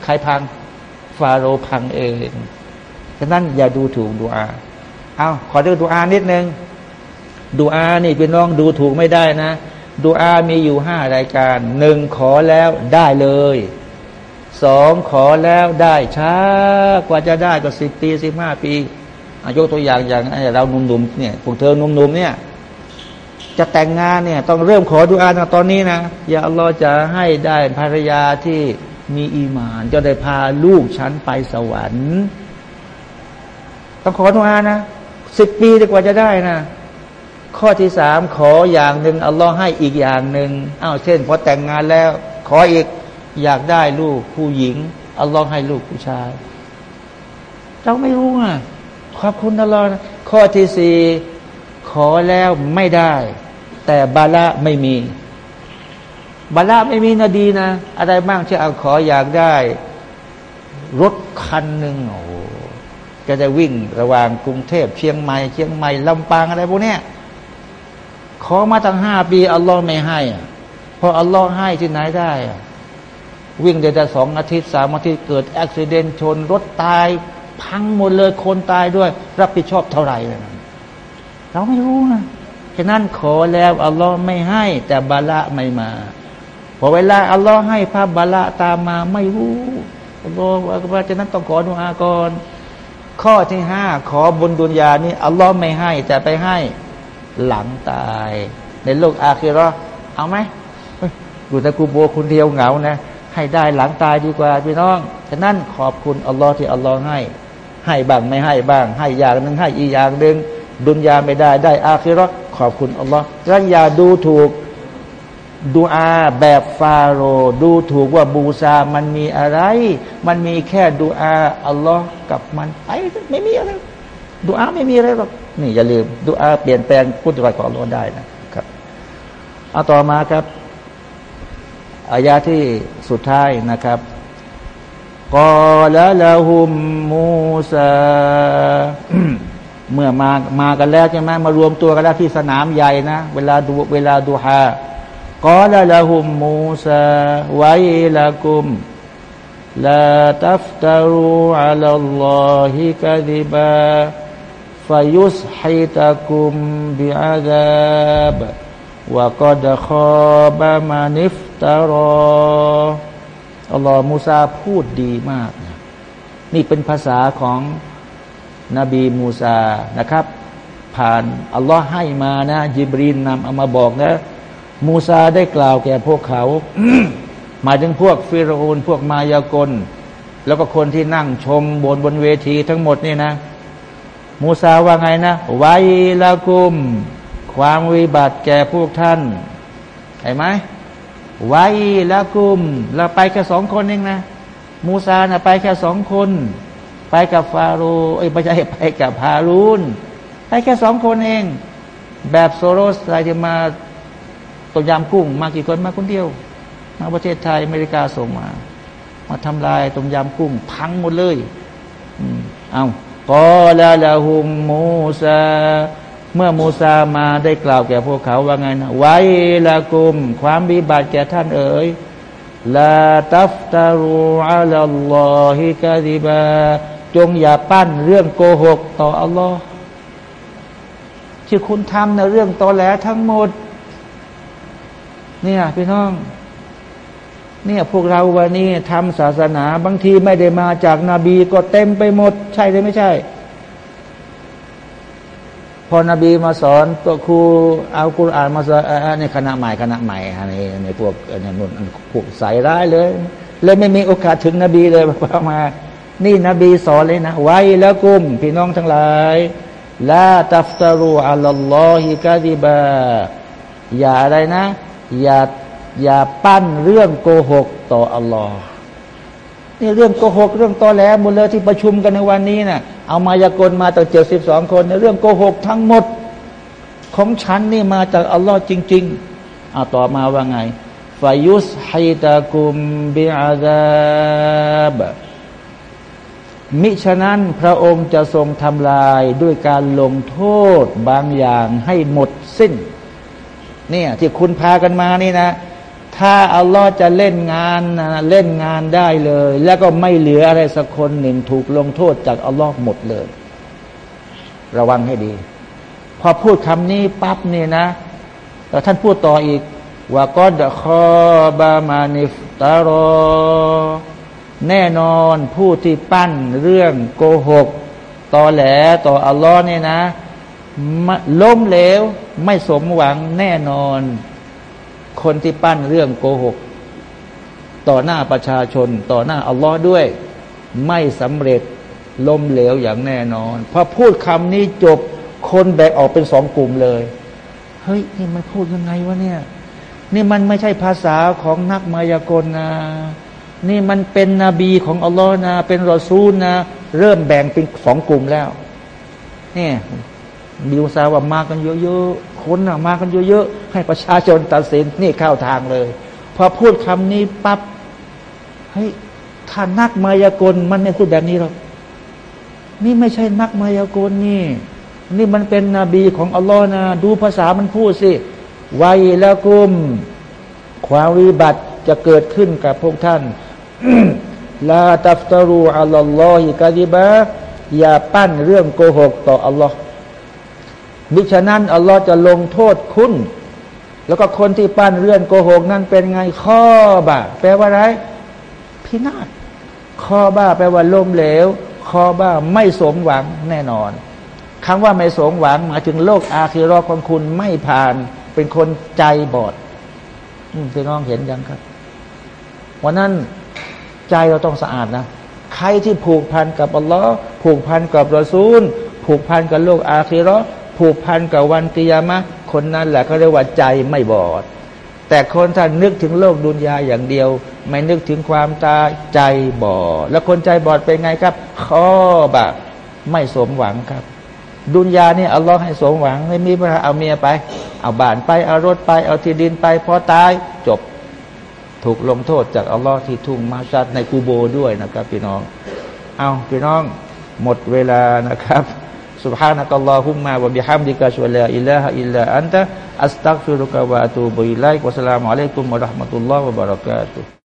ใครพังฟาโรพังเองฉะนั้นอย่าดูถูกดุอาเอาขอเรื่องดุอานิดนึงดุอานี่เป็นน้องดูถูกไม่ได้นะ ดุอามีอยู่ห้ารายการหนึ่งขอแล้วได้เลยสองขอแล้วได้ช้ากว่าจะได้ก็สิบปีสิบห้าปีอายุตัวอย่างอย่างเราหนุ่มๆเนี่ยพวกเธอหนุ่มๆเนี่ย จะแต่งงานเนี่ย ต้องเริ่มขอดุอาตอนนี้นะอย่าอัลลอฮ์จะให้ได้ภรรยาที่มีอีมาน จะได้พาลูกฉันไปสวรรค์ ต้องขอดุอานะสิบปีดีกว่าจะได้นะ ข้อที่สามขออย่างหนึ่งอัลลอฮ์ให้อีกอย่างหนึ่งอ้าวเช่นพอแต่งงานแล้ว ขออีกอยากได้ลูกผู้หญิงอัลลอฮ์ให้ลูกผู้ชาย เราไม่รู้อะขอบคุณอัลลอฮ์ข้อที่สี่ขอแล้วไม่ได้ แต่บาละไม่มี บาละไม่มีนาดีนะ อะไรบ้างที่เอาขออยากได้ รถคันหนึ่งโอ้ก็จะวิ่งระหว่างกรุงเทพเชียงใหม่เชียงใหม่ลำปางอะไรพวกเนี้ย ขอมาตั้งห้าปีอัลลอฮ์ไม่ให้พออัลลอฮ์ให้ที่ไหนได้วิ่งได้แต่สองอาทิตย์สามอาทิตย์เกิดอุบิเหตุชน รถตาย พังหมดเลยคนตายด้วย รับผิดชอบเท่าไหร่เลยเราไม่รู้นะฉะนั้นขอแล้วอัลลอฮ์ไม่ให้ แต่บาละไม่มาพอเวลาอัลลอฮ์ให้พระบาละตามมาไม่รู้อัลลอฮ์ว่าฉะนั้นต้องขอดุอาก่อนข้อที่ห้าขอบนดุนยานี้อัลลอฮ์ไม่ให้แต่ไปให้ หลังตาย ในโลกอาคิรอเอาไหมอยู่แต่กูโบคนเดียวเหงานะให้ได้หลังตายดีกว่าพี่น้องฉะนั้นขอบคุณอัลลอฮ์ที่อัลลอฮ์ให้ ให้บ้างไม่ให้บ้าง ให้อย่างหนึ่งให้อีกอย่างหนึ่งดุนยาไม่ได้ได้อาคิรอขอบคุณอัลลอฮ์ฉะนั้นอย่าดูถูกดูอาแบบฟาโรดูถูกว่าบูซามันมีอะไร มันมีแค่ดูอาอัลลอฮ์กับมันไปไม่มีอะไรดูอาไม่มีอะไรหรอก นี่อย่าลืมดูอาเปลี่ยนแปลงพุทธวจของอัลลอฮ์ได้นะครับเอาต่อมาครับอายาที่สุดท้ายนะครับกอละละหุมมูซาเมื่อมามากันแล้วใช่ไหมมารวมตัวกันแล้วที่สนามใหญ่นะเวลาดูเวลาดูฮากอละละหุมมูซาไวละกุมลาตัฟตารูอัลลอฮิกะดิบา ฟยุสฮิตะกุมบิอาดาบวะกอดคอบามานิฟตารออัลลอฮ์มูซาพูดดีมากนะนี่เป็นภาษาของนบีมูซานะครับ ผ่านอัลลอฮ์ให้มานะยิบรีนนำเอามาบอกนะ มูซาได้กล่าวแก่พวกเขาหมายถึงพวกฟิรูนพวกมายากล แล้วก็คนที่นั่งชมบนบนเวทีทั้งหมดนี่นะ มูซาว่าไงนะไวละกุม ความวิบัติแก่พวกท่านเห็นไหมไวละกุมเราไปแค่สองคนเองนะมูซานะไปแค่สองคน ไปกับฟาโรไอ้ไม่ใช่ไปกับฮารูนไปแค่สองคนเอง แบบโซโรสอะไรที่มาตัวยำกุ้ง มากี่คนมาคนเดียว มาประเทศไทยอเมริกาส่งมา มาทำลายต้มยำกุ้ง พังหมดเลยเอา กอลาลาหุมมูซาเมื่อมูซามาได้กล่าวแก่พวกเขาว่าไงนะไวละกุม ความบิบัติแก่ท่านเอ๋ยลาตัฟตารูอัลลอฮิกะดิบาจงอย่าปั้นเรื่องโกหก ต่ออัลลอฮ์ที่คุณทำในะเรื่องตอแหลทั้งหมด เนี่ยพี่น้อง เนี่ยพวกเราวันนี้ทำศาสนาบางทีไม่ได้มาจากนาบีก็เต็มไปหมด ใช่หรือไม่ใช่ พอนบีมาสอนตัวครูเอาคุรานมาสอนในคณะใหม่คณะใหม่ในในพวกในนุ่นพวกใส่ร้ายเลย เลยไม่มีโอกาสถึงนบีเลยพอมา นี่นบีสอนเลยนะ ไว้แล้วกุมพี่น้องทั้งหลายละตัฟตารูอัลลอฮิกาดิบาอย่าอะไรนะ อย่า อย่าปั้นเรื่องโกหกต่ออัลลอฮ์นี่เรื่องโกหกเรื่องตอแหลหมดเลยที่ประชุมกันในวันนี้นะ่ะเอามายากลมาตั้งเจ็ดสิบสองคนในเรื่องโกหกทั้งหมด ของฉันนี่มาจากอัลลอฮ์จริงๆเอาต่อมาว่าไงฟายุสฮิตากุมบิอาซาบมิฉะนั้นพระองค์จะทรงทำลายด้วยการลงโทษบางอย่างให้หมดสิ้น เนี่ยที่คุณพากันมานี่นะ ถ้าอัลลอฮ์จะเล่นงานนะเล่นงานได้เลย แล้วก็ไม่เหลืออะไรสักคนหนึ่งถูกลงโทษจากอัลลอฮ์หมดเลย ระวังให้ดี พอพูดคำนี้ปั๊บเนี่ยนะแล้วท่านพูดต่ออีกว่าก็ดคอบามานิฟตารอ แน่นอนผู้ที่ปั้นเรื่องโกหกต่อแหลต่ออัลลอฮ์เนี่ยนะ ล้มเหลวไม่สมหวังแน่นอน คนที่ปั้นเรื่องโกหก ต่อหน้าประชาชน ต่อหน้าอัลลอฮ์ด้วย ไม่สำเร็จล้มเหลวอย่างแน่นอน พอพูดคำนี้จบคนแบ่งออกเป็นสองกลุ่มเลย เฮ้ย นี่มันพูดยังไงวะเนี่ย นี่มันไม่ใช่ภาษาของนักมายากลนะนี่มันเป็นนบีของอัลลอฮ์นะ เป็นรอซูลนะ เริ่มแบ่งเป็นสองกลุ่มแล้วนี่บิวซาว่ามากันเยอะๆคนอะมากันเยอะๆ ให้ประชาชนตัดสินนี่เข้าทางเลย พอพูดคำนี้ปับ๊บเฮ้ยถ้านักมายากลมันไม่พูดแบบนี้หรอกนี่ไม่ใช่นักมายากลนี่ นี่มันเป็นนบีของอัลลอฮ์นะ ดูภาษามันพูดสิไวละกุม ความวิบัติจะเกิดขึ้นกับพวกท่านลาตัฟตารูอัลลอฮิกาดิบะอย่าปั้นเรื่องโกหกต่ออัลลอฮ์มิฉะนั้นอัลลอฮ์จะลงโทษคุณ แล้วก็คนที่ปั้นเรื่องโกหกนั้นเป็นไงข้อบาแปลว่าอะไร พินาศข้อบ้าแปลว่าล้มเหลวข้อบ้าไม่สมหวังแน่นอนคำว่าไม่สมหวังหมายถึงโลกอาคีรอของคุณไม่ผ่าน เป็นคนใจบอดพี่น้องเห็นยังครับวันนั้นใจเราต้องสะอาดนะใครที่ผูกพันกับอัลลอฮ์ผูกพันกับรอซูล ผูกพันกับโลกอาคีรอ ผูกพันกับวันกิยามะคนนั้นแหละเขาเรียกว่าใจไม่บอด แต่คนท่านนึกถึงโลกดุนยาอย่างเดียว ไม่นึกถึงความตาใจบอด แล้วคนใจบอดเป็นไงครับข้อบาไม่สมหวังครับ ดุนยาเนี่ยอัลลอฮ์ให้สมหวังไม่มีปัญหาเอาเมียไป เอาบ้านไปเอารถไป เอาที่ดินไปพอตายจบถูกลงโทษจากอัลลอฮ์ที่ทุ่งมาชัดในกูโบด้วยนะครับ พี่น้อง เอาพี่น้องหมดเวลานะครับ Subhanakallahumma wa bihamdika asyhadu an ilaha illa anta astaghfiruka wa atuubu ilaik. Wassalamualaikum warahmatullahi wabarakatuh.